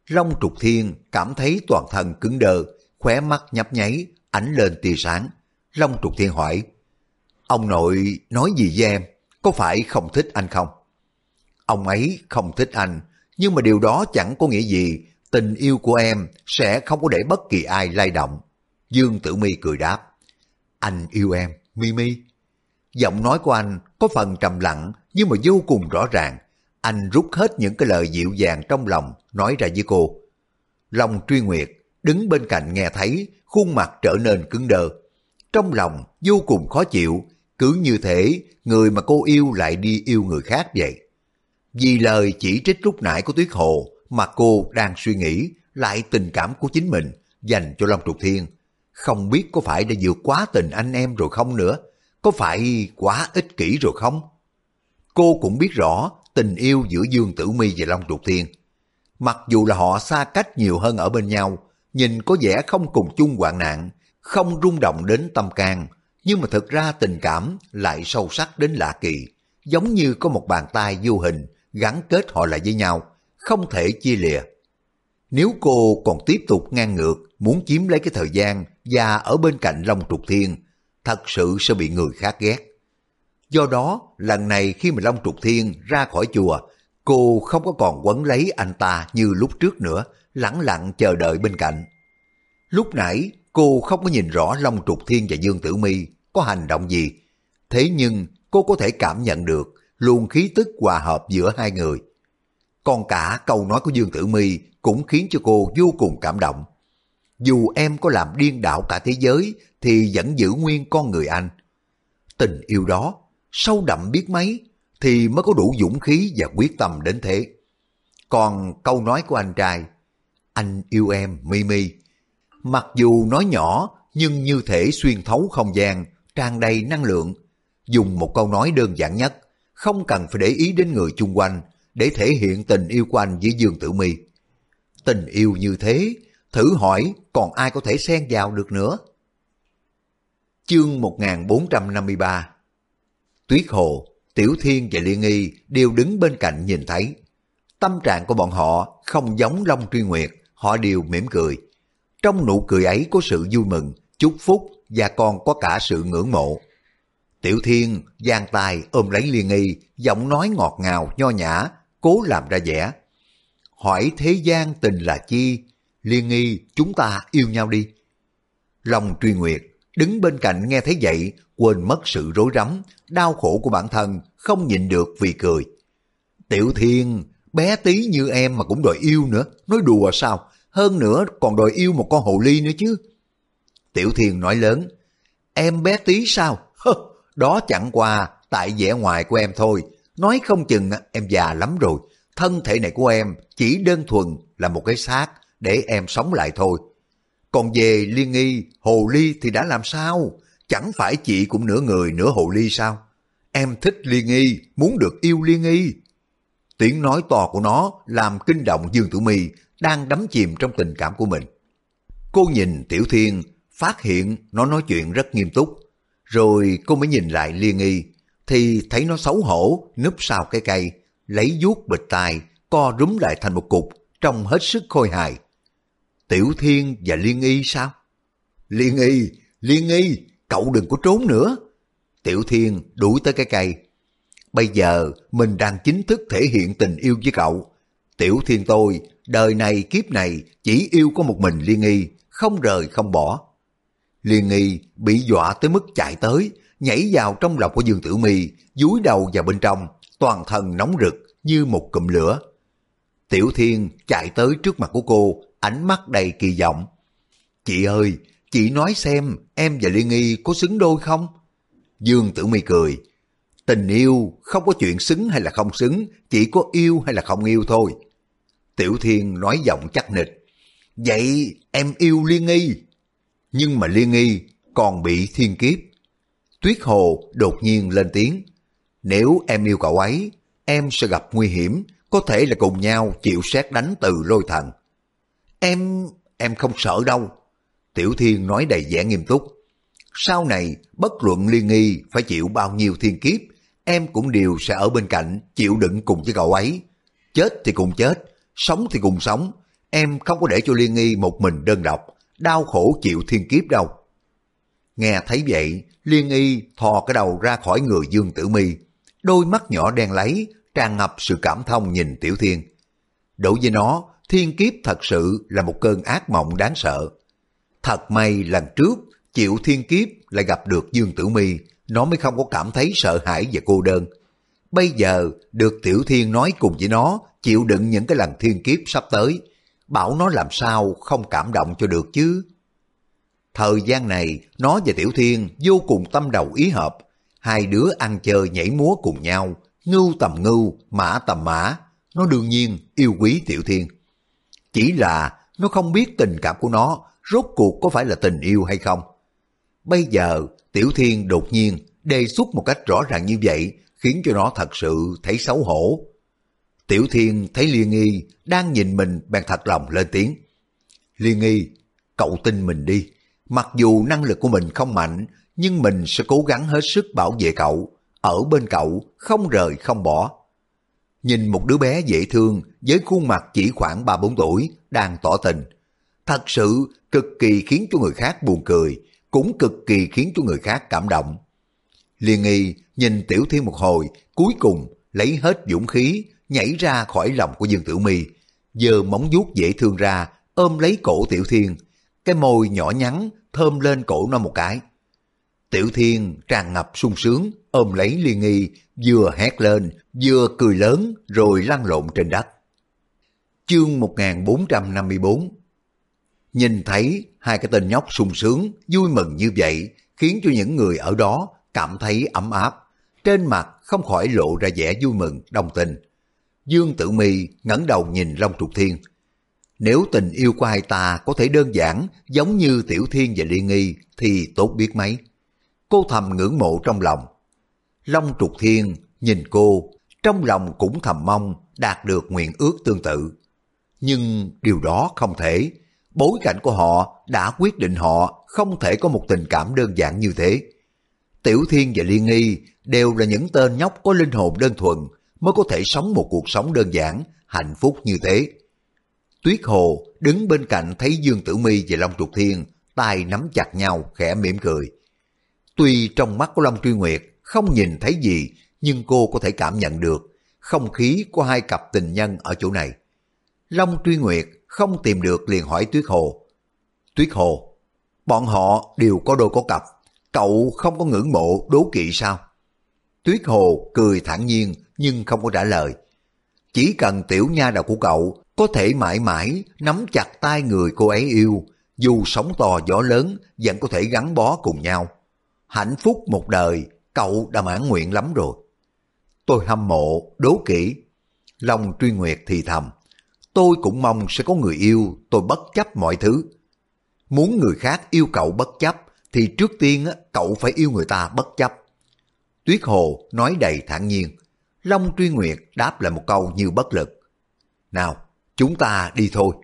Long trục thiên cảm thấy toàn thân cứng đờ, khóe mắt nhấp nháy, ánh lên tia sáng. Long trục thiên hỏi, ông nội nói gì với em, có phải không thích anh không? Ông ấy không thích anh, nhưng mà điều đó chẳng có nghĩa gì tình yêu của em sẽ không có để bất kỳ ai lay động. Dương Tử Mi cười đáp, anh yêu em, Mimi. Giọng nói của anh có phần trầm lặng nhưng mà vô cùng rõ ràng. Anh rút hết những cái lời dịu dàng trong lòng nói ra với cô. Long truy nguyệt đứng bên cạnh nghe thấy khuôn mặt trở nên cứng đờ Trong lòng vô cùng khó chịu, cứ như thể người mà cô yêu lại đi yêu người khác vậy. Vì lời chỉ trích lúc nãy của Tuyết Hồ mà cô đang suy nghĩ lại tình cảm của chính mình dành cho Long Trục Thiên. Không biết có phải đã vượt quá tình anh em rồi không nữa? Có phải quá ích kỷ rồi không? Cô cũng biết rõ tình yêu giữa Dương Tử Mi và Long Trục Thiên. Mặc dù là họ xa cách nhiều hơn ở bên nhau, nhìn có vẻ không cùng chung hoạn nạn, không rung động đến tâm can, nhưng mà thực ra tình cảm lại sâu sắc đến lạ kỳ, giống như có một bàn tay vô hình gắn kết họ lại với nhau, không thể chia lìa. Nếu cô còn tiếp tục ngang ngược, muốn chiếm lấy cái thời gian và ở bên cạnh Long Trục Thiên, thật sự sẽ bị người khác ghét. Do đó, lần này khi mà Long Trục Thiên ra khỏi chùa, cô không có còn quấn lấy anh ta như lúc trước nữa, lặng lặng chờ đợi bên cạnh. Lúc nãy, cô không có nhìn rõ Long Trục Thiên và Dương Tử Mi có hành động gì, thế nhưng cô có thể cảm nhận được luôn khí tức hòa hợp giữa hai người. Còn cả câu nói của Dương Tử Mi cũng khiến cho cô vô cùng cảm động. Dù em có làm điên đảo cả thế giới thì vẫn giữ nguyên con người anh. Tình yêu đó, sâu đậm biết mấy, thì mới có đủ dũng khí và quyết tâm đến thế. Còn câu nói của anh trai, anh yêu em, Mimi. Mặc dù nói nhỏ, nhưng như thể xuyên thấu không gian, tràn đầy năng lượng. Dùng một câu nói đơn giản nhất, không cần phải để ý đến người chung quanh, để thể hiện tình yêu của anh với Dương Tử Mi. Tình yêu như thế, thử hỏi còn ai có thể xen vào được nữa. Chương 1453 Tuyết Hồ, Tiểu Thiên và Liên Nghi đều đứng bên cạnh nhìn thấy. Tâm trạng của bọn họ không giống Long Truy Nguyệt, họ đều mỉm cười. Trong nụ cười ấy có sự vui mừng, chúc phúc và còn có cả sự ngưỡng mộ. Tiểu Thiên giang tay ôm lấy Liên Nghi, giọng nói ngọt ngào, nho nhã, cố làm ra vẻ. Hỏi thế gian tình là chi? Liên Nghi, chúng ta yêu nhau đi. Long Truy Nguyệt đứng bên cạnh nghe thấy vậy, quên mất sự rối rắm, đau khổ của bản thân, không nhịn được vì cười. Tiểu Thiên, bé tí như em mà cũng đòi yêu nữa, nói đùa sao? Hơn nữa còn đòi yêu một con hồ ly nữa chứ. Tiểu Thiên nói lớn, em bé tí sao? Đó chẳng qua tại vẻ ngoài của em thôi, nói không chừng em già lắm rồi. Thân thể này của em chỉ đơn thuần là một cái xác để em sống lại thôi. Còn về liên nghi, hồ ly thì đã làm sao? Chẳng phải chị cũng nửa người nửa hồ ly sao? Em thích liên nghi, muốn được yêu liên nghi. Tiếng nói to của nó làm kinh động Dương Tử Mi đang đắm chìm trong tình cảm của mình. Cô nhìn Tiểu Thiên, phát hiện nó nói chuyện rất nghiêm túc. Rồi cô mới nhìn lại liên nghi, thì thấy nó xấu hổ, núp sau cái cây, lấy vuốt bịch tai, co rúm lại thành một cục, trông hết sức khôi hài. Tiểu Thiên và Liên Y sao? Liên Y, Liên Y, cậu đừng có trốn nữa. Tiểu Thiên đuổi tới cái cây. Bây giờ mình đang chính thức thể hiện tình yêu với cậu. Tiểu Thiên tôi, đời này kiếp này chỉ yêu có một mình Liên Y, không rời không bỏ. Liên nghi bị dọa tới mức chạy tới, nhảy vào trong lòng của Dương Tử Mi, dúi đầu vào bên trong, toàn thân nóng rực như một cụm lửa. Tiểu Thiên chạy tới trước mặt của cô, ánh mắt đầy kỳ vọng. Chị ơi, chị nói xem em và Liên Nghi có xứng đôi không? Dương Tử Mi cười. Tình yêu không có chuyện xứng hay là không xứng, chỉ có yêu hay là không yêu thôi. Tiểu Thiên nói giọng chắc nịch. Vậy em yêu Liên Nghi. Nhưng mà Liên Nghi còn bị thiên kiếp. Tuyết Hồ đột nhiên lên tiếng. Nếu em yêu cậu ấy, em sẽ gặp nguy hiểm, có thể là cùng nhau chịu xét đánh từ lôi thần. Em, em không sợ đâu. Tiểu Thiên nói đầy vẻ nghiêm túc. Sau này, bất luận liên nghi phải chịu bao nhiêu thiên kiếp, em cũng đều sẽ ở bên cạnh chịu đựng cùng với cậu ấy. Chết thì cùng chết, sống thì cùng sống. Em không có để cho liên nghi một mình đơn độc, đau khổ chịu thiên kiếp đâu. Nghe thấy vậy, liên y thò cái đầu ra khỏi người Dương Tử Mi, đôi mắt nhỏ đen lấy, tràn ngập sự cảm thông nhìn Tiểu Thiên. Đối với nó, thiên kiếp thật sự là một cơn ác mộng đáng sợ. Thật may lần trước, chịu thiên kiếp lại gặp được Dương Tử Mi, nó mới không có cảm thấy sợ hãi và cô đơn. Bây giờ, được Tiểu Thiên nói cùng với nó, chịu đựng những cái lần thiên kiếp sắp tới, bảo nó làm sao không cảm động cho được chứ. Thời gian này, nó và Tiểu Thiên vô cùng tâm đầu ý hợp, hai đứa ăn chơi nhảy múa cùng nhau, ngưu tầm ngưu, mã tầm mã, nó đương nhiên yêu quý Tiểu Thiên. Chỉ là nó không biết tình cảm của nó rốt cuộc có phải là tình yêu hay không. Bây giờ Tiểu Thiên đột nhiên đề xuất một cách rõ ràng như vậy khiến cho nó thật sự thấy xấu hổ. Tiểu Thiên thấy Liên Nghi đang nhìn mình bèn thật lòng lên tiếng. Liên Nghi, cậu tin mình đi. Mặc dù năng lực của mình không mạnh, nhưng mình sẽ cố gắng hết sức bảo vệ cậu, ở bên cậu, không rời không bỏ. Nhìn một đứa bé dễ thương với khuôn mặt chỉ khoảng 3-4 tuổi đang tỏ tình. Thật sự cực kỳ khiến cho người khác buồn cười, cũng cực kỳ khiến cho người khác cảm động. Liên nghi nhìn Tiểu Thiên một hồi, cuối cùng lấy hết dũng khí, nhảy ra khỏi lòng của Dương Tử Mi, giơ móng vuốt dễ thương ra, ôm lấy cổ Tiểu Thiên, cái môi nhỏ nhắn thơm lên cổ nó một cái. Tiểu Thiên tràn ngập sung sướng, ôm lấy Liên Nghi, vừa hét lên, vừa cười lớn rồi lăn lộn trên đất. Chương 1454 Nhìn thấy hai cái tên nhóc sung sướng, vui mừng như vậy, khiến cho những người ở đó cảm thấy ấm áp. Trên mặt không khỏi lộ ra vẻ vui mừng, đồng tình. Dương Tử Mi ngẩng đầu nhìn Long Trục Thiên. Nếu tình yêu của hai ta có thể đơn giản giống như Tiểu Thiên và Liên Nghi thì tốt biết mấy. Cô thầm ngưỡng mộ trong lòng. Long Trục Thiên nhìn cô, trong lòng cũng thầm mong đạt được nguyện ước tương tự. Nhưng điều đó không thể. Bối cảnh của họ đã quyết định họ không thể có một tình cảm đơn giản như thế. Tiểu Thiên và Liên Nghi đều là những tên nhóc có linh hồn đơn thuần mới có thể sống một cuộc sống đơn giản, hạnh phúc như thế. Tuyết Hồ đứng bên cạnh thấy Dương Tử Mi và Long Trục Thiên tay nắm chặt nhau khẽ mỉm cười. Tuy trong mắt của Long Truy Nguyệt không nhìn thấy gì nhưng cô có thể cảm nhận được không khí của hai cặp tình nhân ở chỗ này. Long Truy Nguyệt không tìm được liền hỏi Tuyết Hồ. Tuyết Hồ, bọn họ đều có đôi có cặp, cậu không có ngưỡng mộ đố kỵ sao? Tuyết Hồ cười thản nhiên nhưng không có trả lời. Chỉ cần tiểu nha đầu của cậu có thể mãi mãi nắm chặt tay người cô ấy yêu, dù sóng to gió lớn vẫn có thể gắn bó cùng nhau. Hạnh phúc một đời, cậu đã mãn nguyện lắm rồi. Tôi hâm mộ, đố kỹ. Long truy nguyệt thì thầm. Tôi cũng mong sẽ có người yêu, tôi bất chấp mọi thứ. Muốn người khác yêu cậu bất chấp, thì trước tiên cậu phải yêu người ta bất chấp. Tuyết Hồ nói đầy thản nhiên. Long Truy Nguyệt đáp lại một câu như bất lực. Nào, chúng ta đi thôi.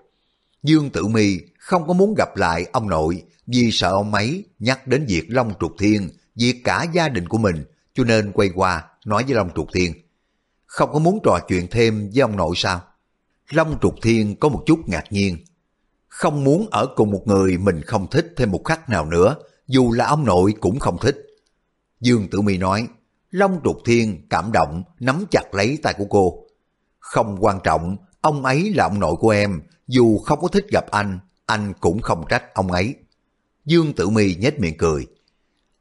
Dương Tử Mi không có muốn gặp lại ông nội vì sợ ông ấy nhắc đến việc Long Trục Thiên, việc cả gia đình của mình, cho nên quay qua nói với Long Trục Thiên. Không có muốn trò chuyện thêm với ông nội sao? Long Trục Thiên có một chút ngạc nhiên. Không muốn ở cùng một người mình không thích thêm một khắc nào nữa, dù là ông nội cũng không thích. Dương Tử Mi nói, Long Trục Thiên cảm động nắm chặt lấy tay của cô. Không quan trọng, ông ấy là ông nội của em, dù không có thích gặp anh, anh cũng không trách ông ấy. Dương Tử Mi nhếch miệng cười.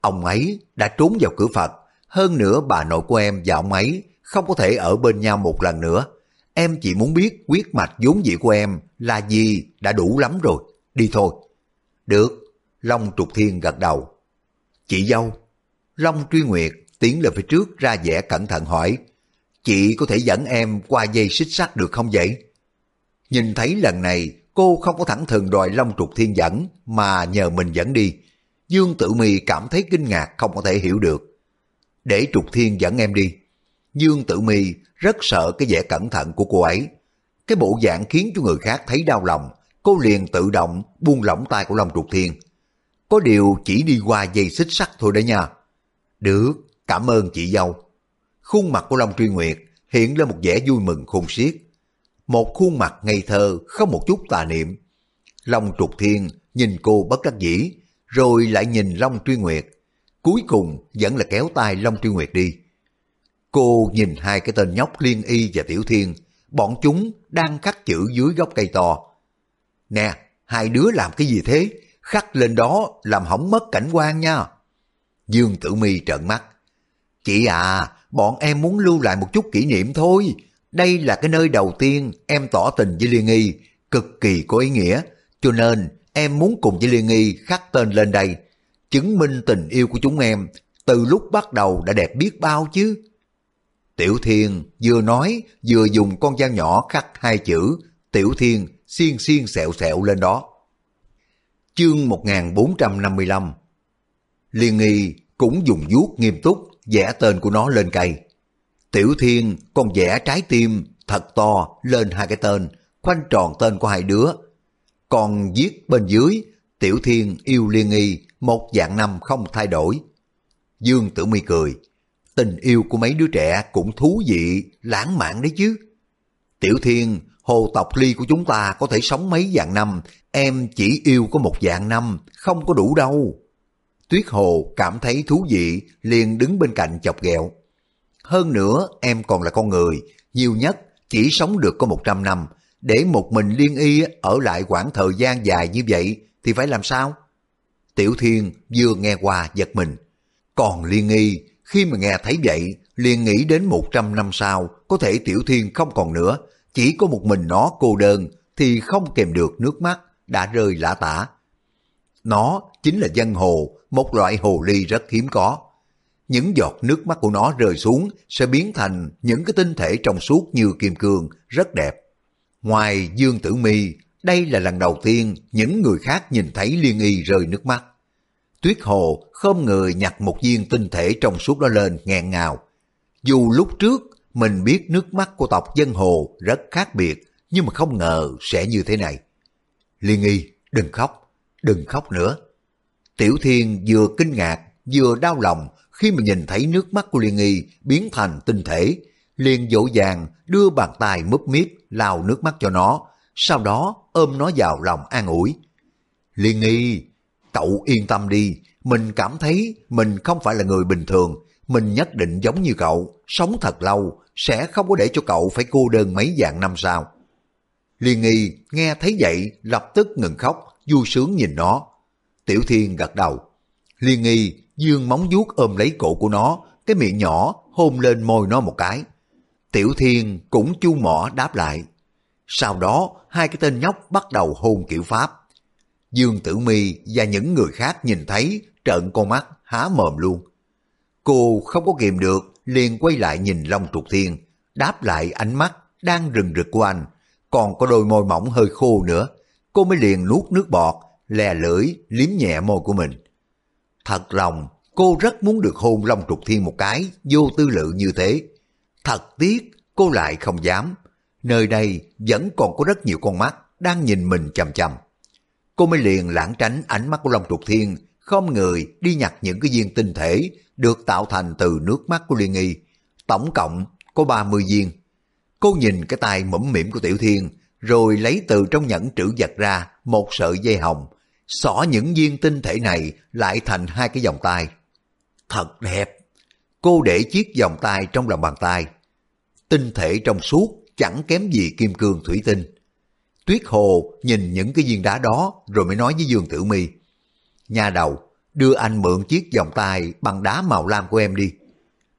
Ông ấy đã trốn vào cửa Phật, hơn nữa bà nội của em và ông ấy không có thể ở bên nhau một lần nữa. Em chỉ muốn biết quyết mạch vốn dĩ của em là gì đã đủ lắm rồi, đi thôi. Được, Long Trục Thiên gật đầu. Chị dâu, Long Truy Nguyệt tiến lên phía trước ra vẻ cẩn thận hỏi, chị có thể dẫn em qua dây xích sắt được không vậy? Nhìn thấy lần này cô không có thẳng thừng đòi Long Trục Thiên dẫn mà nhờ mình dẫn đi. Dương Tử Mi cảm thấy kinh ngạc không có thể hiểu được. Để Trục Thiên dẫn em đi. Dương Tử Mi rất sợ cái vẻ cẩn thận của cô ấy. Cái bộ dạng khiến cho người khác thấy đau lòng, cô liền tự động buông lỏng tay của Long Trục Thiên. Có điều chỉ đi qua dây xích sắt thôi đấy nha. Được, cảm ơn chị dâu. Khuôn mặt của Long Truy Nguyệt hiện lên một vẻ vui mừng khôn xiết. Một khuôn mặt ngây thơ, không một chút tà niệm. Long Trục Thiên nhìn cô bất đắc dĩ, rồi lại nhìn Long Truy Nguyệt. Cuối cùng vẫn là kéo tay Long Truy Nguyệt đi. Cô nhìn hai cái tên nhóc Liên Y và Tiểu Thiên, bọn chúng đang khắc chữ dưới gốc cây to. Nè, hai đứa làm cái gì thế? Khắc lên đó làm hỏng mất cảnh quan nha. Dương Tử Mi trợn mắt. Chị à, bọn em muốn lưu lại một chút kỷ niệm thôi. Đây là cái nơi đầu tiên em tỏ tình với Liên Nghi, cực kỳ có ý nghĩa. Cho nên em muốn cùng với Liên Nghi khắc tên lên đây. Chứng minh tình yêu của chúng em từ lúc bắt đầu đã đẹp biết bao chứ. Tiểu Thiên vừa nói vừa dùng con dao nhỏ khắc hai chữ Tiểu Thiên xiên xiên sẹo sẹo lên đó. Chương 1455 Liên nghi cũng dùng vuốt nghiêm túc vẽ tên của nó lên cây. Tiểu Thiên còn vẽ trái tim thật to lên hai cái tên, khoanh tròn tên của hai đứa. Còn viết bên dưới, Tiểu Thiên yêu Liên nghi, một dạng năm không thay đổi. Dương Tử Mi cười, tình yêu của mấy đứa trẻ cũng thú vị, lãng mạn đấy chứ. Tiểu Thiên, hồ tộc ly của chúng ta có thể sống mấy dạng năm, em chỉ yêu có một dạng năm, không có đủ đâu. Tuyết Hồ cảm thấy thú vị, liền đứng bên cạnh chọc ghẹo. Hơn nữa, em còn là con người, nhiều nhất chỉ sống được có 100 năm, để một mình liên y ở lại quãng thời gian dài như vậy thì phải làm sao? Tiểu Thiên vừa nghe qua giật mình. Còn liên y, khi mà nghe thấy vậy, liền nghĩ đến 100 năm sau, có thể Tiểu Thiên không còn nữa, chỉ có một mình nó cô đơn, thì không kèm được nước mắt, đã rơi lã tả. Nó chính là dân hồ, một loại hồ ly rất hiếm có. Những giọt nước mắt của nó rơi xuống sẽ biến thành những cái tinh thể trong suốt như kim cương, rất đẹp. Ngoài Dương Tử Mi, đây là lần đầu tiên những người khác nhìn thấy Liên Y rơi nước mắt. Tuyết Hồ không người nhặt một viên tinh thể trong suốt đó lên nghẹn ngào. Dù lúc trước mình biết nước mắt của tộc dân Hồ rất khác biệt, nhưng mà không ngờ sẽ như thế này. Liên Y, đừng khóc, đừng khóc nữa. Tiểu Thiên vừa kinh ngạc, vừa đau lòng khi mà nhìn thấy nước mắt của Liên Nghi biến thành tinh thể, liền dỗ dàng đưa bàn tay múp miết lau nước mắt cho nó, sau đó ôm nó vào lòng an ủi. Liên Nghi, cậu yên tâm đi, mình cảm thấy mình không phải là người bình thường, mình nhất định giống như cậu, sống thật lâu, sẽ không có để cho cậu phải cô đơn mấy dạng năm sau. Liên nghi nghe thấy vậy lập tức ngừng khóc, vui sướng nhìn nó. Tiểu Thiên gật đầu. Liên nghi dương móng vuốt ôm lấy cổ của nó, cái miệng nhỏ hôn lên môi nó một cái. Tiểu Thiên cũng chu mỏ đáp lại. Sau đó hai cái tên nhóc bắt đầu hôn kiểu Pháp. Dương Tử Mi và những người khác nhìn thấy trợn con mắt há mồm luôn. Cô không có kìm được liền quay lại nhìn Long Trục Thiên, đáp lại ánh mắt đang rừng rực của anh, còn có đôi môi mỏng hơi khô nữa. Cô mới liền nuốt nước bọt, lè lưỡi, liếm nhẹ môi của mình. Thật lòng, cô rất muốn được hôn Long Trục Thiên một cái, vô tư lự như thế. Thật tiếc, cô lại không dám. Nơi đây vẫn còn có rất nhiều con mắt đang nhìn mình chầm chầm. Cô mới liền lãng tránh ánh mắt của Long Trục Thiên, không người đi nhặt những cái viên tinh thể được tạo thành từ nước mắt của Liên Nghi. Tổng cộng có 30 viên. Cô nhìn cái tay mẫm mỉm của Tiểu Thiên, rồi lấy từ trong nhẫn trữ vật ra một sợi dây hồng, xỏ những viên tinh thể này lại thành hai cái vòng tay. Thật đẹp! Cô để chiếc vòng tay trong lòng bàn tay. Tinh thể trong suốt chẳng kém gì kim cương thủy tinh. Tuyết Hồ nhìn những cái viên đá đó rồi mới nói với Dương Tử Mi Nhà đầu, đưa anh mượn chiếc vòng tay bằng đá màu lam của em đi.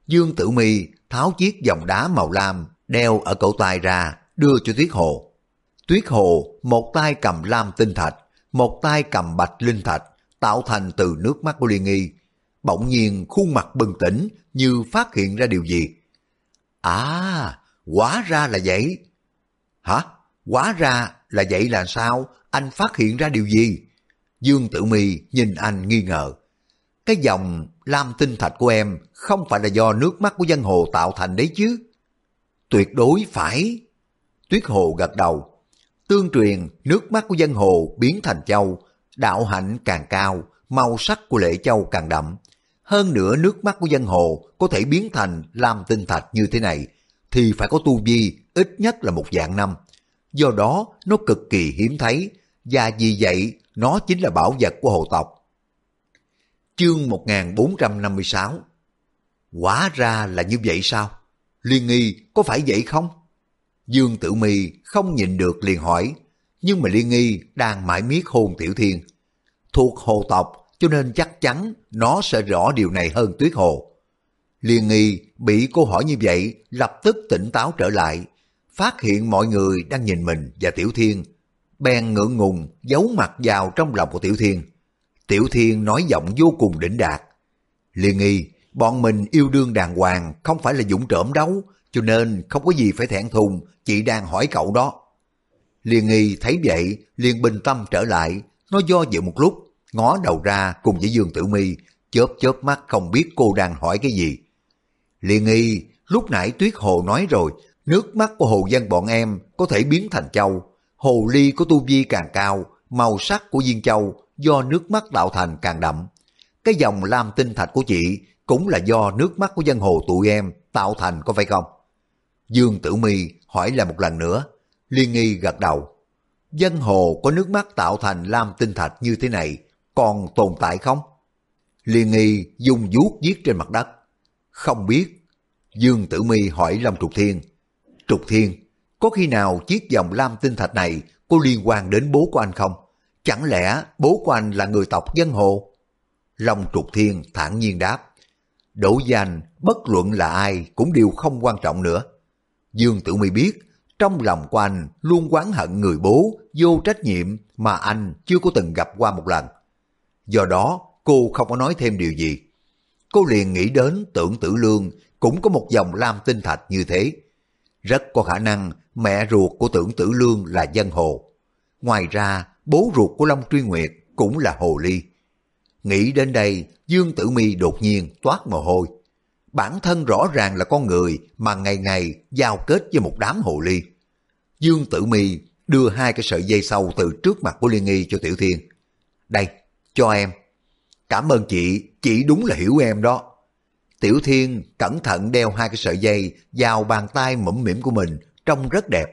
Dương Tử Mi tháo chiếc vòng đá màu lam đeo ở cổ tay ra, đưa cho Tuyết Hồ. Tuyết Hồ một tay cầm lam tinh thạch, một tay cầm bạch linh thạch, tạo thành từ nước mắt của Liên Nghi. Bỗng nhiên khuôn mặt bừng tỉnh như phát hiện ra điều gì. À, quá ra là vậy. Hả? Quá ra là vậy là sao? Anh phát hiện ra điều gì? Dương Tử Mi nhìn anh nghi ngờ. Cái dòng lam tinh thạch của em không phải là do nước mắt của dân hồ tạo thành đấy chứ? Tuyệt đối phải. Tuyết Hồ gật đầu. Tương truyền nước mắt của dân hồ biến thành châu, đạo hạnh càng cao, màu sắc của lễ châu càng đậm. Hơn nữa nước mắt của dân hồ có thể biến thành lam tinh thạch như thế này, thì phải có tu vi ít nhất là một dạng năm. Do đó nó cực kỳ hiếm thấy, và vì vậy nó chính là bảo vật của hồ tộc. Chương 1456 Quả ra là như vậy sao? Liên nghi có phải vậy không? Dương Tử Mi không nhìn được liền hỏi, nhưng mà Liên nghi đang mãi miết hôn Tiểu Thiên. Thuộc hồ tộc cho nên chắc chắn nó sẽ rõ điều này hơn Tuyết Hồ. Liên nghi bị cô hỏi như vậy lập tức tỉnh táo trở lại, phát hiện mọi người đang nhìn mình và Tiểu Thiên bèn ngượng ngùng giấu mặt vào trong lòng của Tiểu Thiên. Tiểu Thiên nói giọng vô cùng đỉnh đạt. Liên nghi, bọn mình yêu đương đàng hoàng, không phải là dũng trộm đâu, cho nên không có gì phải thẹn thùng, chị đang hỏi cậu đó. Liên nghi thấy vậy, liền bình tâm trở lại, nó do dự một lúc, ngó đầu ra cùng với Dương Tử Mi, chớp chớp mắt không biết cô đang hỏi cái gì. Liên nghi, lúc nãy Tuyết Hồ nói rồi, nước mắt của hồ dân bọn em có thể biến thành châu. Hồ ly có tu vi càng cao, màu sắc của viên châu do nước mắt tạo thành càng đậm. Cái dòng lam tinh thạch của chị cũng là do nước mắt của dân hồ tụi em tạo thành có phải không? Dương Tử Mi hỏi lại một lần nữa, Liên Nghi gật đầu. Dân hồ có nước mắt tạo thành lam tinh thạch như thế này, còn tồn tại không? Liên Nghi dùng vuốt viết trên mặt đất. Không biết. Dương Tử Mi hỏi Lâm Trục Thiên. Trục Thiên, có khi nào chiếc dòng lam tinh thạch này có liên quan đến bố của anh không? Chẳng lẽ bố của anh là người tộc dân hồ? Long Trục Thiên thản nhiên đáp. Đỗ danh, bất luận là ai cũng đều không quan trọng nữa. Dương Tử Mi biết, trong lòng của anh luôn quán hận người bố vô trách nhiệm mà anh chưa có từng gặp qua một lần. Do đó, cô không có nói thêm điều gì. Cô liền nghĩ đến tưởng tử lương cũng có một dòng lam tinh thạch như thế. Rất có khả năng mẹ ruột của tưởng tử lương là dân hồ. Ngoài ra, bố ruột của Long Truy Nguyệt cũng là hồ ly. Nghĩ đến đây, Dương Tử Mi đột nhiên toát mồ hôi. Bản thân rõ ràng là con người mà ngày ngày giao kết với một đám hồ ly. Dương Tử Mi đưa hai cái sợi dây sâu từ trước mặt của Liên Nghi cho Tiểu Thiên. Đây, cho em. Cảm ơn chị, chị đúng là hiểu em đó. Tiểu Thiên cẩn thận đeo hai cái sợi dây vào bàn tay mũm mỉm của mình, trông rất đẹp.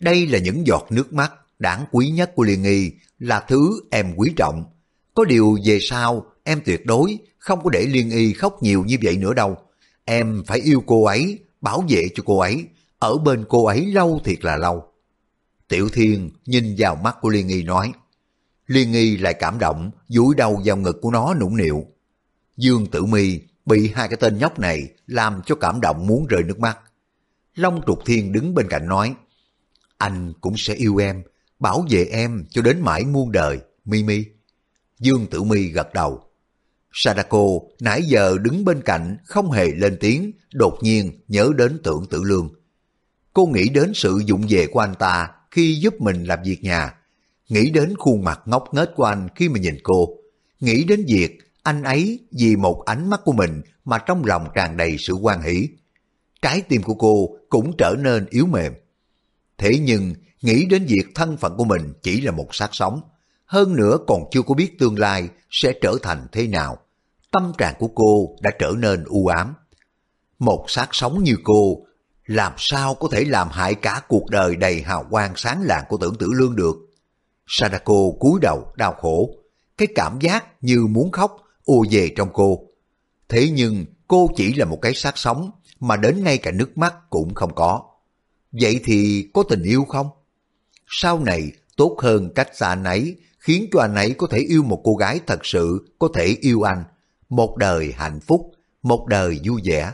Đây là những giọt nước mắt đáng quý nhất của Liên Nghi, là thứ em quý trọng. Có điều về sau, em tuyệt đối không có để Liên Y khóc nhiều như vậy nữa đâu. Em phải yêu cô ấy, bảo vệ cho cô ấy, ở bên cô ấy lâu thiệt là lâu. Tiểu Thiên nhìn vào mắt của Liên Y nói, Liên y lại cảm động, dúi đầu vào ngực của nó nũng nịu. Dương Tử Mi bị hai cái tên nhóc này làm cho cảm động muốn rơi nước mắt. Long Trục Thiên đứng bên cạnh nói, anh cũng sẽ yêu em, bảo vệ em cho đến mãi muôn đời, Mi Mi. Dương Tử Mi gật đầu. Sadako nãy giờ đứng bên cạnh không hề lên tiếng, đột nhiên nhớ đến tưởng tử lương. Cô nghĩ đến sự dụng về của anh ta khi giúp mình làm việc nhà, nghĩ đến khuôn mặt ngốc nghếch của anh khi mà nhìn cô, nghĩ đến việc anh ấy vì một ánh mắt của mình mà trong lòng tràn đầy sự quan hỷ. Trái tim của cô cũng trở nên yếu mềm. Thế nhưng, nghĩ đến việc thân phận của mình chỉ là một xác sống, hơn nữa còn chưa có biết tương lai sẽ trở thành thế nào. Tâm trạng của cô đã trở nên u ám. Một xác sống như cô, làm sao có thể làm hại cả cuộc đời đầy hào quang sáng lạng của tưởng tử lương được? Sadako cúi đầu đau khổ, cái cảm giác như muốn khóc ô về trong cô. Thế nhưng cô chỉ là một cái xác sống mà đến ngay cả nước mắt cũng không có. Vậy thì có tình yêu không? Sau này tốt hơn cách xa anh ấy khiến cho anh ấy có thể yêu một cô gái thật sự có thể yêu anh. Một đời hạnh phúc, một đời vui vẻ.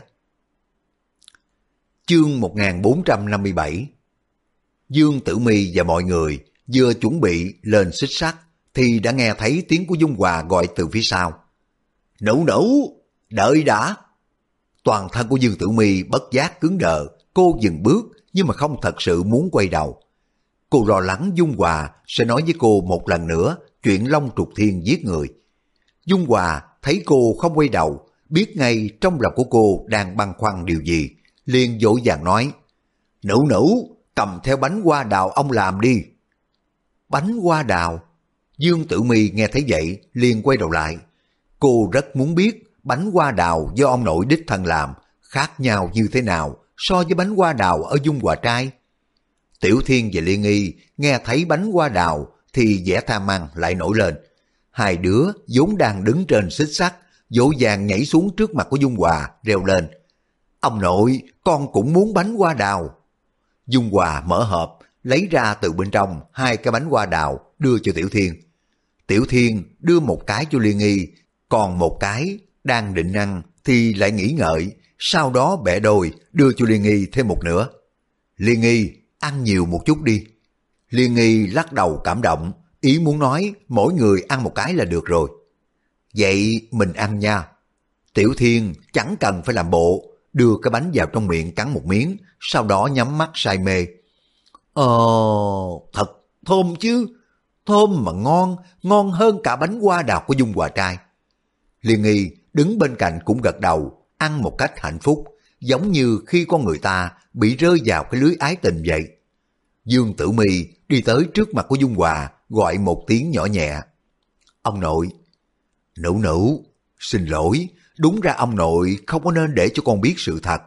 Chương 1457 Dương Tử Mi và mọi người vừa chuẩn bị lên xích sắt thì đã nghe thấy tiếng của Dung Hòa gọi từ phía sau. Nữ nữ, đợi đã. Toàn thân của Dương Tử Mi bất giác cứng đờ, cô dừng bước nhưng mà không thật sự muốn quay đầu. Cô lo lắng Dung Hòa sẽ nói với cô một lần nữa chuyện Long Trục Thiên giết người. Dung Hòa thấy cô không quay đầu, biết ngay trong lòng của cô đang băn khoăn điều gì, liền dỗ dàng nói, Nữ nữ, cầm theo bánh hoa đào ông làm đi. Bánh hoa đào? Dương Tử Mi nghe thấy vậy, liền quay đầu lại. Cô rất muốn biết bánh hoa đào do ông nội đích thân làm khác nhau như thế nào so với bánh hoa đào ở Dung Hòa Trai. Tiểu Thiên và Liên Nghi nghe thấy bánh hoa đào thì vẻ tham ăn lại nổi lên. Hai đứa vốn đang đứng trên xích sắt, dỗ dàng nhảy xuống trước mặt của Dung Hòa, reo lên. Ông nội, con cũng muốn bánh hoa đào. Dung Hòa mở hộp, lấy ra từ bên trong hai cái bánh hoa đào đưa cho Tiểu Thiên. Tiểu Thiên đưa một cái cho Liên Nghi, còn một cái đang định ăn thì lại nghĩ ngợi, sau đó bẻ đôi đưa cho Liên Nghi thêm một nửa. Liên Nghi, ăn nhiều một chút đi. Liên nghi lắc đầu cảm động, ý muốn nói mỗi người ăn một cái là được rồi. Vậy mình ăn nha. Tiểu Thiên chẳng cần phải làm bộ, đưa cái bánh vào trong miệng cắn một miếng, sau đó nhắm mắt say mê. Ờ, thật thơm chứ. Thơm mà ngon, ngon hơn cả bánh hoa đào của Dung Hòa Trai. Liên nghi đứng bên cạnh cũng gật đầu, ăn một cách hạnh phúc, giống như khi con người ta bị rơi vào cái lưới ái tình vậy. Dương Tử Mi đi tới trước mặt của Dung Hòa, gọi một tiếng nhỏ nhẹ. Ông nội, nữ nữ, xin lỗi, đúng ra ông nội không có nên để cho con biết sự thật.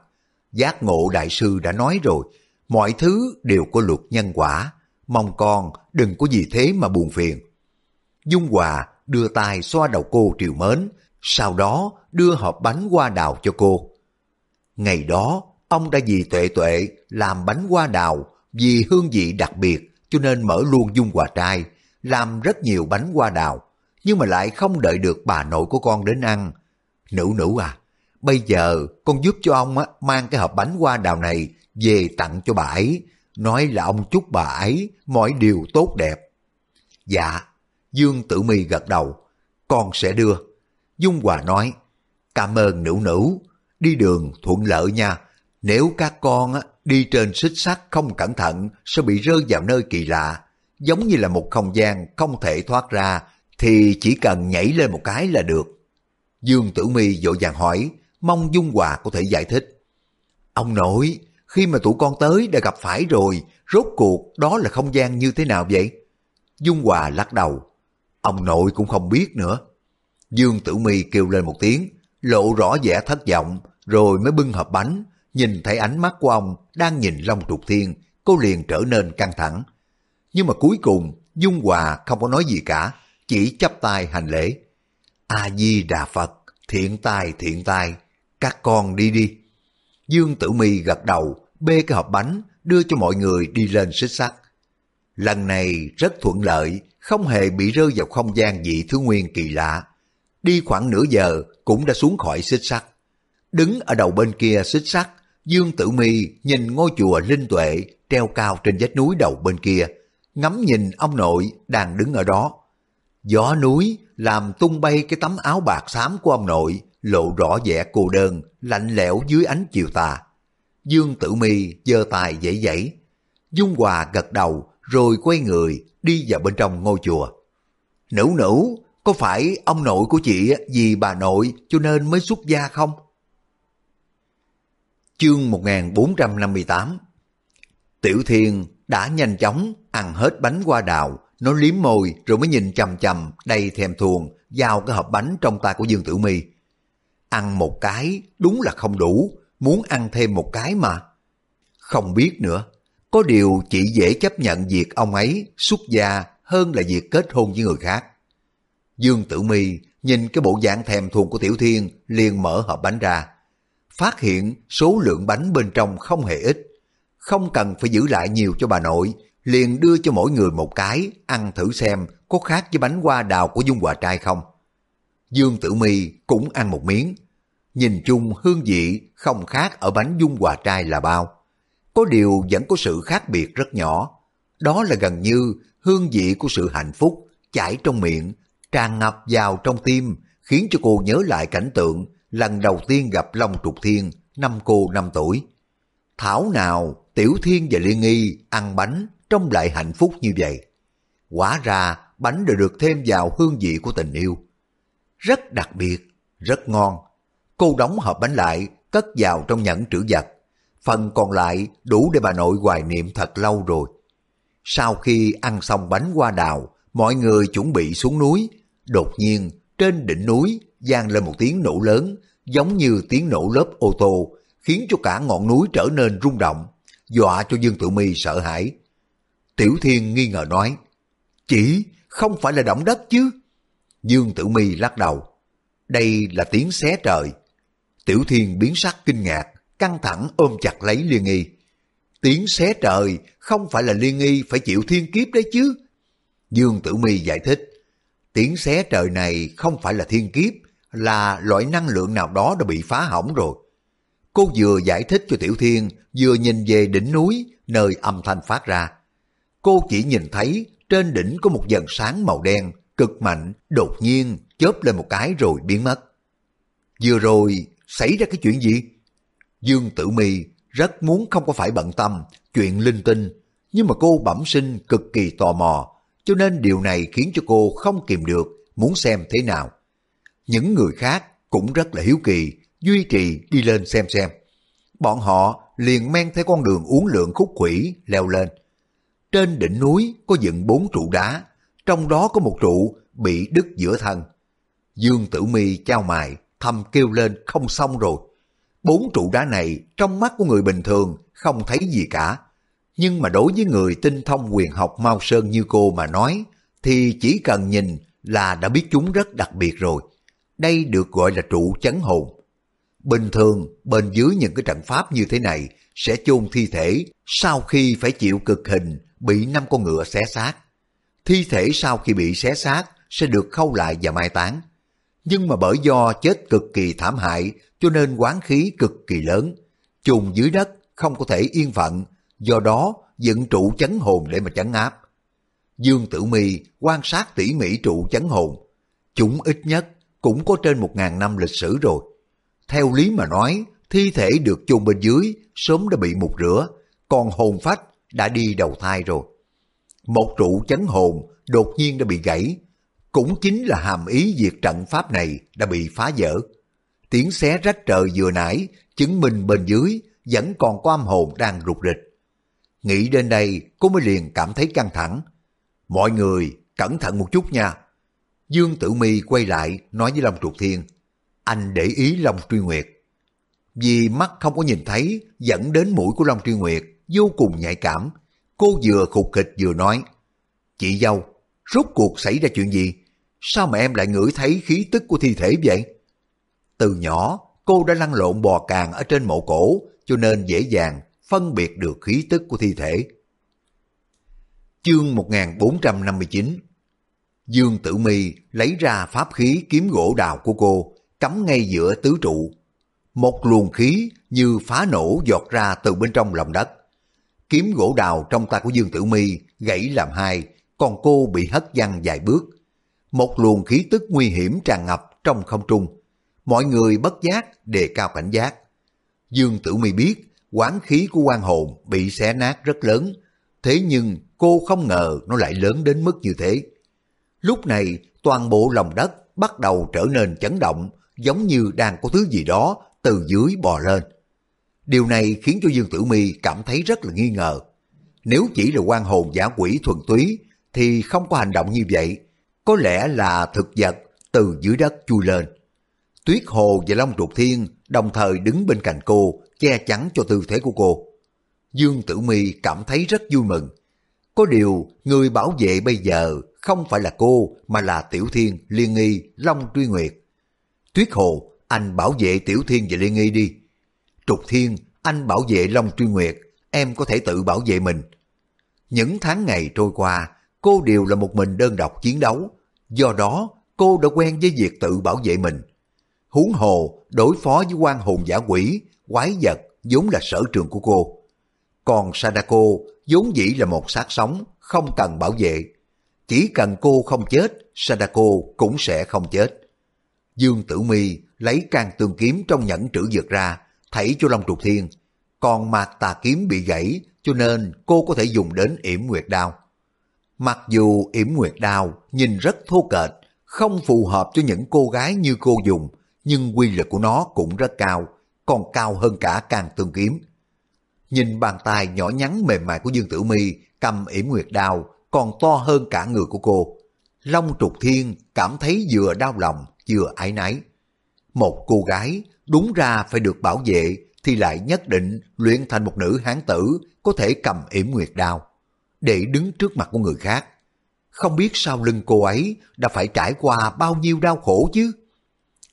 Giác ngộ đại sư đã nói rồi, mọi thứ đều có luật nhân quả, mong con đừng có gì thế mà buồn phiền. Dung Hòa đưa tay xoa đầu cô triều mến, sau đó đưa hộp bánh hoa đào cho cô. Ngày đó, ông đã vì tuệ tuệ làm bánh hoa đào vì hương vị đặc biệt cho nên mở luôn dung hòa trai, làm rất nhiều bánh hoa đào, nhưng mà lại không đợi được bà nội của con đến ăn. Nữ nữ à, bây giờ con giúp cho ông á, mang cái hộp bánh hoa đào này về tặng cho bà ấy, nói là ông chúc bà ấy mọi điều tốt đẹp. Dạ, Dương Tử Mi gật đầu, con sẽ đưa. Dung Hòa nói, cảm ơn nữ nữ, đi đường thuận lợi nha, nếu các con á, đi trên xích sắt không cẩn thận sẽ bị rơi vào nơi kỳ lạ, giống như là một không gian không thể thoát ra, thì chỉ cần nhảy lên một cái là được. Dương Tử Mi vội vàng hỏi, mong Dung Hòa có thể giải thích. Ông nội, khi mà tụi con tới đã gặp phải rồi, rốt cuộc đó là không gian như thế nào vậy? Dung Hòa lắc đầu, ông nội cũng không biết nữa. Dương Tử Mi kêu lên một tiếng, lộ rõ vẻ thất vọng, rồi mới bưng hộp bánh, nhìn thấy ánh mắt của ông đang nhìn Long Trục Thiên, cô liền trở nên căng thẳng. Nhưng mà cuối cùng, Dung Hòa không có nói gì cả, chỉ chắp tay hành lễ. A-di-đà Phật, thiện tai thiện tai, các con đi đi. Dương Tử Mi gật đầu, bê cái hộp bánh, đưa cho mọi người đi lên xích sắt. Lần này rất thuận lợi, không hề bị rơi vào không gian dị thứ nguyên kỳ lạ. Đi khoảng nửa giờ cũng đã xuống khỏi xích sắt. Đứng ở đầu bên kia xích sắt, Dương Tử Mi nhìn ngôi chùa linh tuệ treo cao trên vách núi đầu bên kia, ngắm nhìn ông nội đang đứng ở đó. Gió núi làm tung bay cái tấm áo bạc xám của ông nội, lộ rõ vẻ cô đơn, lạnh lẽo dưới ánh chiều tà. Dương Tử Mi giơ tay dãy dãy. Dung Hòa gật đầu rồi quay người đi vào bên trong ngôi chùa. Nữ nữ, có phải ông nội của chị vì bà nội cho nên mới xuất gia không? Chương 1458 Tiểu Thiên đã nhanh chóng ăn hết bánh hoa đào, nó liếm môi rồi mới nhìn chầm chầm đầy thèm thuồng giao cái hộp bánh trong tay của Dương Tử Mi. Ăn một cái đúng là không đủ, muốn ăn thêm một cái mà. Không biết nữa, có điều chỉ dễ chấp nhận việc ông ấy xuất gia hơn là việc kết hôn với người khác. Dương Tử Mi nhìn cái bộ dạng thèm thuồng của Tiểu Thiên liền mở hộp bánh ra phát hiện số lượng bánh bên trong không hề ít. Không cần phải giữ lại nhiều cho bà nội, liền đưa cho mỗi người một cái, ăn thử xem có khác với bánh hoa đào của Dung Hòa Trai không. Dương Tử Mi cũng ăn một miếng. Nhìn chung hương vị không khác ở bánh Dung Hòa Trai là bao. Có điều vẫn có sự khác biệt rất nhỏ. Đó là gần như hương vị của sự hạnh phúc chảy trong miệng, tràn ngập vào trong tim, khiến cho cô nhớ lại cảnh tượng lần đầu tiên gặp Long Trục Thiên, năm cô năm tuổi. Thảo nào Tiểu Thiên và Liên Nghi ăn bánh trong lại hạnh phúc như vậy. Quả ra bánh đều được thêm vào hương vị của tình yêu. Rất đặc biệt, rất ngon. Cô đóng hộp bánh lại, cất vào trong nhẫn trữ vật. Phần còn lại đủ để bà nội hoài niệm thật lâu rồi. Sau khi ăn xong bánh hoa đào, mọi người chuẩn bị xuống núi. Đột nhiên, trên đỉnh núi vang lên một tiếng nổ lớn, giống như tiếng nổ lớp ô tô, khiến cho cả ngọn núi trở nên rung động, dọa cho Dương Tử Mi sợ hãi. Tiểu Thiên nghi ngờ nói, chỉ không phải là động đất chứ. Dương Tử Mi lắc đầu, đây là tiếng xé trời. Tiểu Thiên biến sắc kinh ngạc, căng thẳng ôm chặt lấy Liên Nghi. Tiếng xé trời không phải là Liên Nghi phải chịu thiên kiếp đấy chứ. Dương Tử Mi giải thích, tiếng xé trời này không phải là thiên kiếp, là loại năng lượng nào đó đã bị phá hỏng rồi. Cô vừa giải thích cho Tiểu Thiên, vừa nhìn về đỉnh núi, nơi âm thanh phát ra. Cô chỉ nhìn thấy trên đỉnh có một dần sáng màu đen, cực mạnh, đột nhiên chớp lên một cái rồi biến mất. Vừa rồi, xảy ra cái chuyện gì? Dương Tử Mi rất muốn không có phải bận tâm chuyện linh tinh, nhưng mà cô bẩm sinh cực kỳ tò mò, cho nên điều này khiến cho cô không kìm được muốn xem thế nào. Những người khác cũng rất là hiếu kỳ, duy trì đi lên xem xem. Bọn họ liền men theo con đường uốn lượn khúc quỷ leo lên. Trên đỉnh núi có dựng bốn trụ đá, trong đó có một trụ bị đứt giữa thân. Dương Tử Mi trao mài, thầm kêu lên không xong rồi. Bốn trụ đá này trong mắt của người bình thường không thấy gì cả. Nhưng mà đối với người tinh thông quyền học Mao Sơn như cô mà nói, thì chỉ cần nhìn là đã biết chúng rất đặc biệt rồi. Đây được gọi là trụ chấn hồn. Bình thường, bên dưới những cái trận pháp như thế này sẽ chôn thi thể sau khi phải chịu cực hình bị năm con ngựa xé xác. Thi thể sau khi bị xé xác sẽ được khâu lại và mai táng. Nhưng mà bởi do chết cực kỳ thảm hại cho nên quán khí cực kỳ lớn. Chôn dưới đất không có thể yên phận, do đó dựng trụ chấn hồn để mà chấn áp. Dương Tử Mi quan sát tỉ mỉ trụ chấn hồn. Chúng ít nhất cũng có trên một ngàn năm lịch sử rồi. Theo lý mà nói, thi thể được chôn bên dưới sớm đã bị mục rửa, còn hồn phách đã đi đầu thai rồi. Một trụ chấn hồn đột nhiên đã bị gãy, cũng chính là hàm ý việc trận pháp này đã bị phá vỡ. Tiếng xé rách trời vừa nãy chứng minh bên dưới vẫn còn có âm hồn đang rụt rịch. Nghĩ đến đây, cô mới liền cảm thấy căng thẳng. Mọi người, cẩn thận một chút nha. Dương Tử Mi quay lại nói với Long Trục Thiên, anh để ý Long Truy Nguyệt. Vì mắt không có nhìn thấy dẫn đến mũi của Long Truy Nguyệt vô cùng nhạy cảm. Cô vừa khục kịch vừa nói, Chị dâu, rốt cuộc xảy ra chuyện gì? Sao mà em lại ngửi thấy khí tức của thi thể vậy? Từ nhỏ, cô đã lăn lộn bò càng ở trên mộ cổ, cho nên dễ dàng phân biệt được khí tức của thi thể. Chương 1459 Dương Tử Mi lấy ra pháp khí kiếm gỗ đào của cô, cắm ngay giữa tứ trụ. Một luồng khí như phá nổ giọt ra từ bên trong lòng đất. Kiếm gỗ đào trong tay của Dương Tử Mi gãy làm hai, còn cô bị hất văng vài bước. Một luồng khí tức nguy hiểm tràn ngập trong không trung. Mọi người bất giác đề cao cảnh giác. Dương Tử Mi biết quán khí của quan hồn bị xé nát rất lớn, thế nhưng cô không ngờ nó lại lớn đến mức như thế. Lúc này, toàn bộ lòng đất bắt đầu trở nên chấn động, giống như đang có thứ gì đó từ dưới bò lên. Điều này khiến cho Dương Tử Mi cảm thấy rất là nghi ngờ. Nếu chỉ là quan hồn giả quỷ thuần túy, thì không có hành động như vậy. Có lẽ là thực vật từ dưới đất chui lên. Tuyết Hồ và Long Trục Thiên đồng thời đứng bên cạnh cô, che chắn cho tư thế của cô. Dương Tử Mi cảm thấy rất vui mừng. Có điều, người bảo vệ bây giờ không phải là cô mà là Tiểu Thiên, Liên Nghi, Long Truy Nguyệt. Tuyết Hồ, anh bảo vệ Tiểu Thiên và Liên Nghi đi. Trục Thiên, anh bảo vệ Long Truy Nguyệt, em có thể tự bảo vệ mình. Những tháng ngày trôi qua, cô đều là một mình đơn độc chiến đấu. Do đó, cô đã quen với việc tự bảo vệ mình. Huống hồ, đối phó với quan hồn giả quỷ, quái vật vốn là sở trường của cô. Còn Sadako vốn dĩ là một xác sống, không cần bảo vệ. Chỉ cần cô không chết, Sadako cũng sẽ không chết. Dương Tử Mi lấy càng tường kiếm trong nhẫn trữ dược ra, thảy cho Long Trục Thiên. Còn mạc tà kiếm bị gãy, cho nên cô có thể dùng đến yểm nguyệt đao. Mặc dù yểm nguyệt đao nhìn rất thô kệch, không phù hợp cho những cô gái như cô dùng, nhưng quy lực của nó cũng rất cao, còn cao hơn cả càng tương kiếm. Nhìn bàn tay nhỏ nhắn mềm mại của Dương Tử Mi cầm yểm nguyệt đao còn to hơn cả người của cô. Long trục thiên cảm thấy vừa đau lòng vừa ái náy. Một cô gái đúng ra phải được bảo vệ thì lại nhất định luyện thành một nữ hán tử có thể cầm yểm nguyệt đao để đứng trước mặt của người khác. Không biết sau lưng cô ấy đã phải trải qua bao nhiêu đau khổ chứ.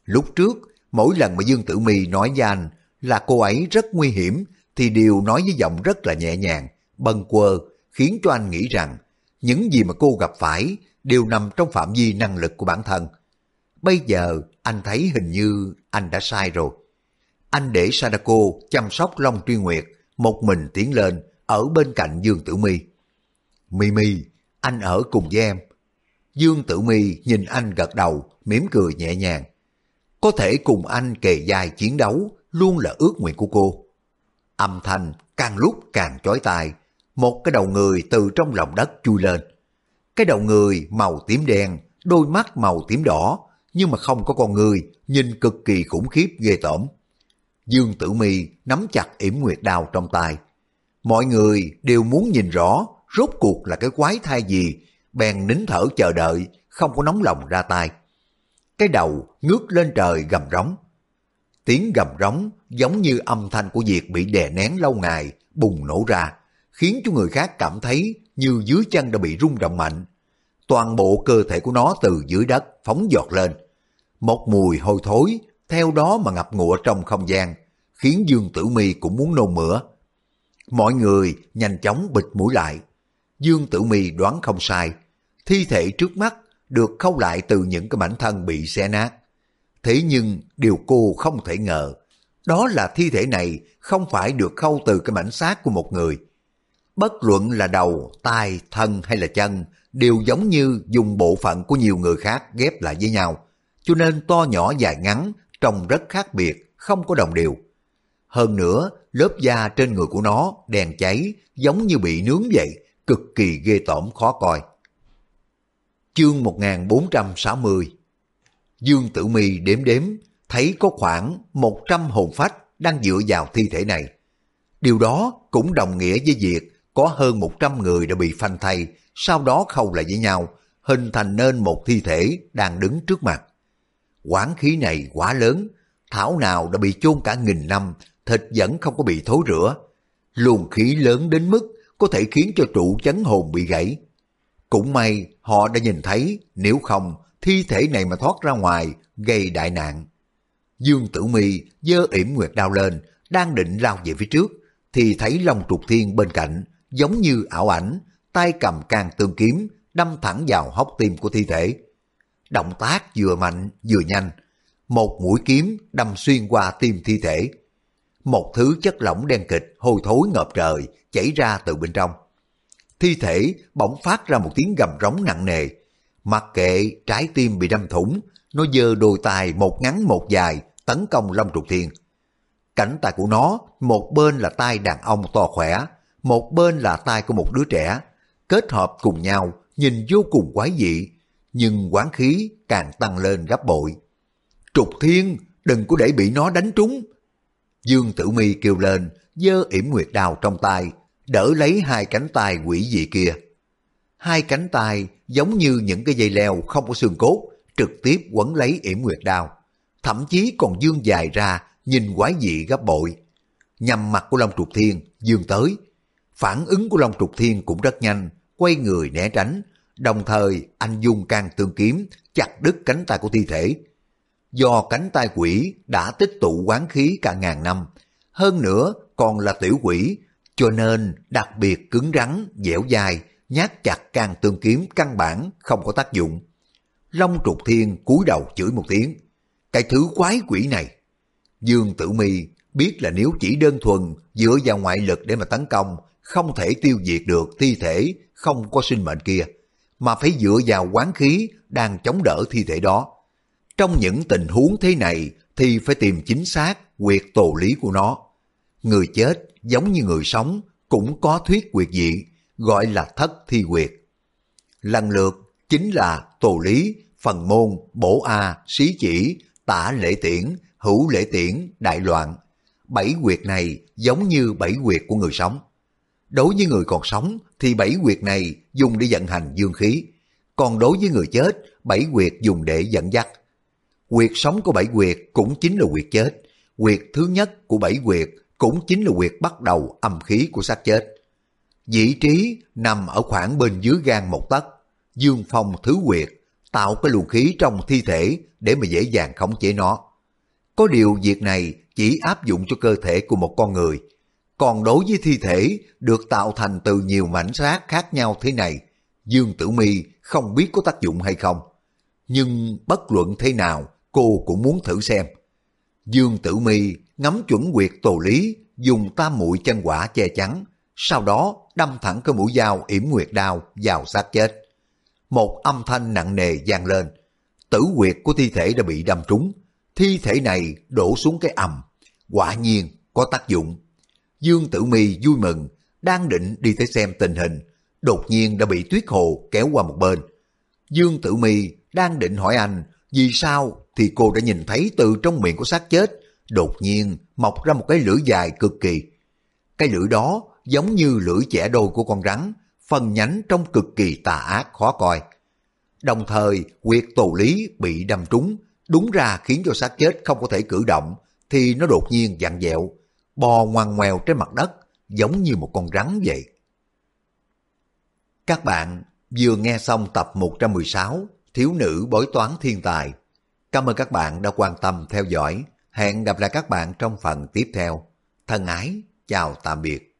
Lúc trước, mỗi lần mà Dương Tử mì nói với anh là cô ấy rất nguy hiểm thì đều nói với giọng rất là nhẹ nhàng, bâng quơ, khiến cho anh nghĩ rằng những gì mà cô gặp phải đều nằm trong phạm vi năng lực của bản thân. Bây giờ anh thấy hình như anh đã sai rồi. Anh để Sadako chăm sóc Long Truy Nguyệt, một mình tiến lên ở bên cạnh Dương Tử Mi. Mimi, anh ở cùng với em. Dương Tử Mi nhìn anh gật đầu, mỉm cười nhẹ nhàng. Có thể cùng anh kề dài chiến đấu luôn là ước nguyện của cô. Âm thanh càng lúc càng chói tai, một cái đầu người từ trong lòng đất chui lên. Cái đầu người màu tím đen, đôi mắt màu tím đỏ, nhưng mà không có con người, nhìn cực kỳ khủng khiếp ghê tởm. Dương Tử Mi nắm chặt yểm nguyệt đao trong tay. Mọi người đều muốn nhìn rõ rốt cuộc là cái quái thai gì, bèn nín thở chờ đợi, không có nóng lòng ra tay. Cái đầu ngước lên trời gầm rống. Tiếng gầm rống giống như âm thanh của việc bị đè nén lâu ngày, bùng nổ ra, khiến cho người khác cảm thấy như dưới chân đã bị rung động mạnh. Toàn bộ cơ thể của nó từ dưới đất phóng giọt lên. Một mùi hôi thối theo đó mà ngập ngụa trong không gian, khiến Dương Tử Mi cũng muốn nôn mửa. Mọi người nhanh chóng bịt mũi lại. Dương Tử Mi đoán không sai, thi thể trước mắt được khâu lại từ những cái mảnh thân bị xé nát. Thế nhưng điều cô không thể ngờ, đó là thi thể này không phải được khâu từ cái mảnh xác của một người. Bất luận là đầu, tai, thân hay là chân, đều giống như dùng bộ phận của nhiều người khác ghép lại với nhau, cho nên to nhỏ dài ngắn, trông rất khác biệt, không có đồng đều. Hơn nữa, lớp da trên người của nó đèn cháy, giống như bị nướng vậy, cực kỳ ghê tởm khó coi. Chương 1460 Dương Tử Mi đếm đếm, thấy có khoảng 100 hồn phách đang dựa vào thi thể này. Điều đó cũng đồng nghĩa với việc có hơn 100 người đã bị phanh thay, sau đó khâu lại với nhau, hình thành nên một thi thể đang đứng trước mặt. Quán khí này quá lớn, thảo nào đã bị chôn cả nghìn năm, thịt vẫn không có bị thối rửa. Luồng khí lớn đến mức có thể khiến cho trụ chấn hồn bị gãy. Cũng may họ đã nhìn thấy, nếu không thi thể này mà thoát ra ngoài gây đại nạn. Dương Tử Mi dơ yểm nguyệt đao lên, đang định lao về phía trước, thì thấy Long Trục Thiên bên cạnh, giống như ảo ảnh, tay cầm càng tương kiếm, đâm thẳng vào hốc tim của thi thể. Động tác vừa mạnh vừa nhanh, một mũi kiếm đâm xuyên qua tim thi thể. Một thứ chất lỏng đen kịch hôi thối ngập trời chảy ra từ bên trong. Thi thể bỗng phát ra một tiếng gầm rống nặng nề. Mặc kệ trái tim bị đâm thủng, nó giơ đôi tài một ngắn một dài tấn công Long Trục Thiên. Cảnh tài của nó, một bên là tay đàn ông to khỏe, một bên là tay của một đứa trẻ, kết hợp cùng nhau nhìn vô cùng quái dị, nhưng quán khí càng tăng lên gấp bội. Trục Thiên, đừng có để bị nó đánh trúng. Dương Tử Mi kêu lên, giơ yểm nguyệt đào trong tay, đỡ lấy hai cánh tay quỷ dị kia. Hai cánh tay giống như những cái dây leo không có xương cốt, trực tiếp quấn lấy yểm nguyệt đào, Thậm chí còn dương dài ra, nhìn quái dị gấp bội. Nhằm mặt của Long Trục Thiên, dương tới. Phản ứng của Long Trục Thiên cũng rất nhanh, quay người né tránh. Đồng thời, anh dùng càng tương kiếm, chặt đứt cánh tay của thi thể. Do cánh tay quỷ đã tích tụ quán khí cả ngàn năm, hơn nữa còn là tiểu quỷ, cho nên đặc biệt cứng rắn, dẻo dai, nhát chặt càng tương kiếm căn bản không có tác dụng. Long trục thiên cúi đầu chửi một tiếng, cái thứ quái quỷ này. Dương Tử Mi biết là nếu chỉ đơn thuần dựa vào ngoại lực để mà tấn công, không thể tiêu diệt được thi thể không có sinh mệnh kia, mà phải dựa vào quán khí đang chống đỡ thi thể đó. Trong những tình huống thế này thì phải tìm chính xác quyệt tổ lý của nó. Người chết giống như người sống cũng có thuyết quyệt dị, gọi là thất thi quyệt. Lần lượt chính là tổ lý, phần môn, bổ A, xí chỉ, tả lễ tiễn, hữu lễ tiễn, đại loạn. Bảy quyệt này giống như bảy quyệt của người sống. Đối với người còn sống thì bảy quyệt này dùng để vận hành dương khí. Còn đối với người chết, bảy quyệt dùng để dẫn dắt. Quyệt sống của bảy quyệt cũng chính là quyệt chết. Quyệt thứ nhất của bảy quyệt cũng chính là quyệt bắt đầu âm khí của xác chết. Vị trí nằm ở khoảng bên dưới gan một tấc, dương phong thứ quyệt, tạo cái luồng khí trong thi thể để mà dễ dàng khống chế nó. Có điều việc này chỉ áp dụng cho cơ thể của một con người, còn đối với thi thể được tạo thành từ nhiều mảnh xác khác nhau thế này, Dương Tử Mi không biết có tác dụng hay không. Nhưng bất luận thế nào, cô cũng muốn thử xem. Dương Tử Mi ngắm chuẩn quyệt tổ lý, dùng tam mũi chân quả che chắn, sau đó đâm thẳng cái mũi dao yểm nguyệt đao vào xác chết. Một âm thanh nặng nề vang lên, tử quyệt của thi thể đã bị đâm trúng, thi thể này đổ xuống cái ầm, quả nhiên có tác dụng. Dương Tử Mi vui mừng, đang định đi tới xem tình hình, đột nhiên đã bị Tuyết Hồ kéo qua một bên. Dương Tử Mi đang định hỏi anh vì sao thì cô đã nhìn thấy từ trong miệng của xác chết đột nhiên mọc ra một cái lưỡi dài cực kỳ. Cái lưỡi đó giống như lưỡi chẻ đôi của con rắn, phần nhánh trong cực kỳ tà ác khó coi. Đồng thời, quyệt tù lý bị đâm trúng, đúng ra khiến cho xác chết không có thể cử động, thì nó đột nhiên dặn dẹo, bò ngoằn ngoèo trên mặt đất, giống như một con rắn vậy. Các bạn vừa nghe xong tập 116 Thiếu nữ bói toán thiên tài. Cảm ơn các bạn đã quan tâm theo dõi. Hẹn gặp lại các bạn trong phần tiếp theo. Thân ái, chào tạm biệt.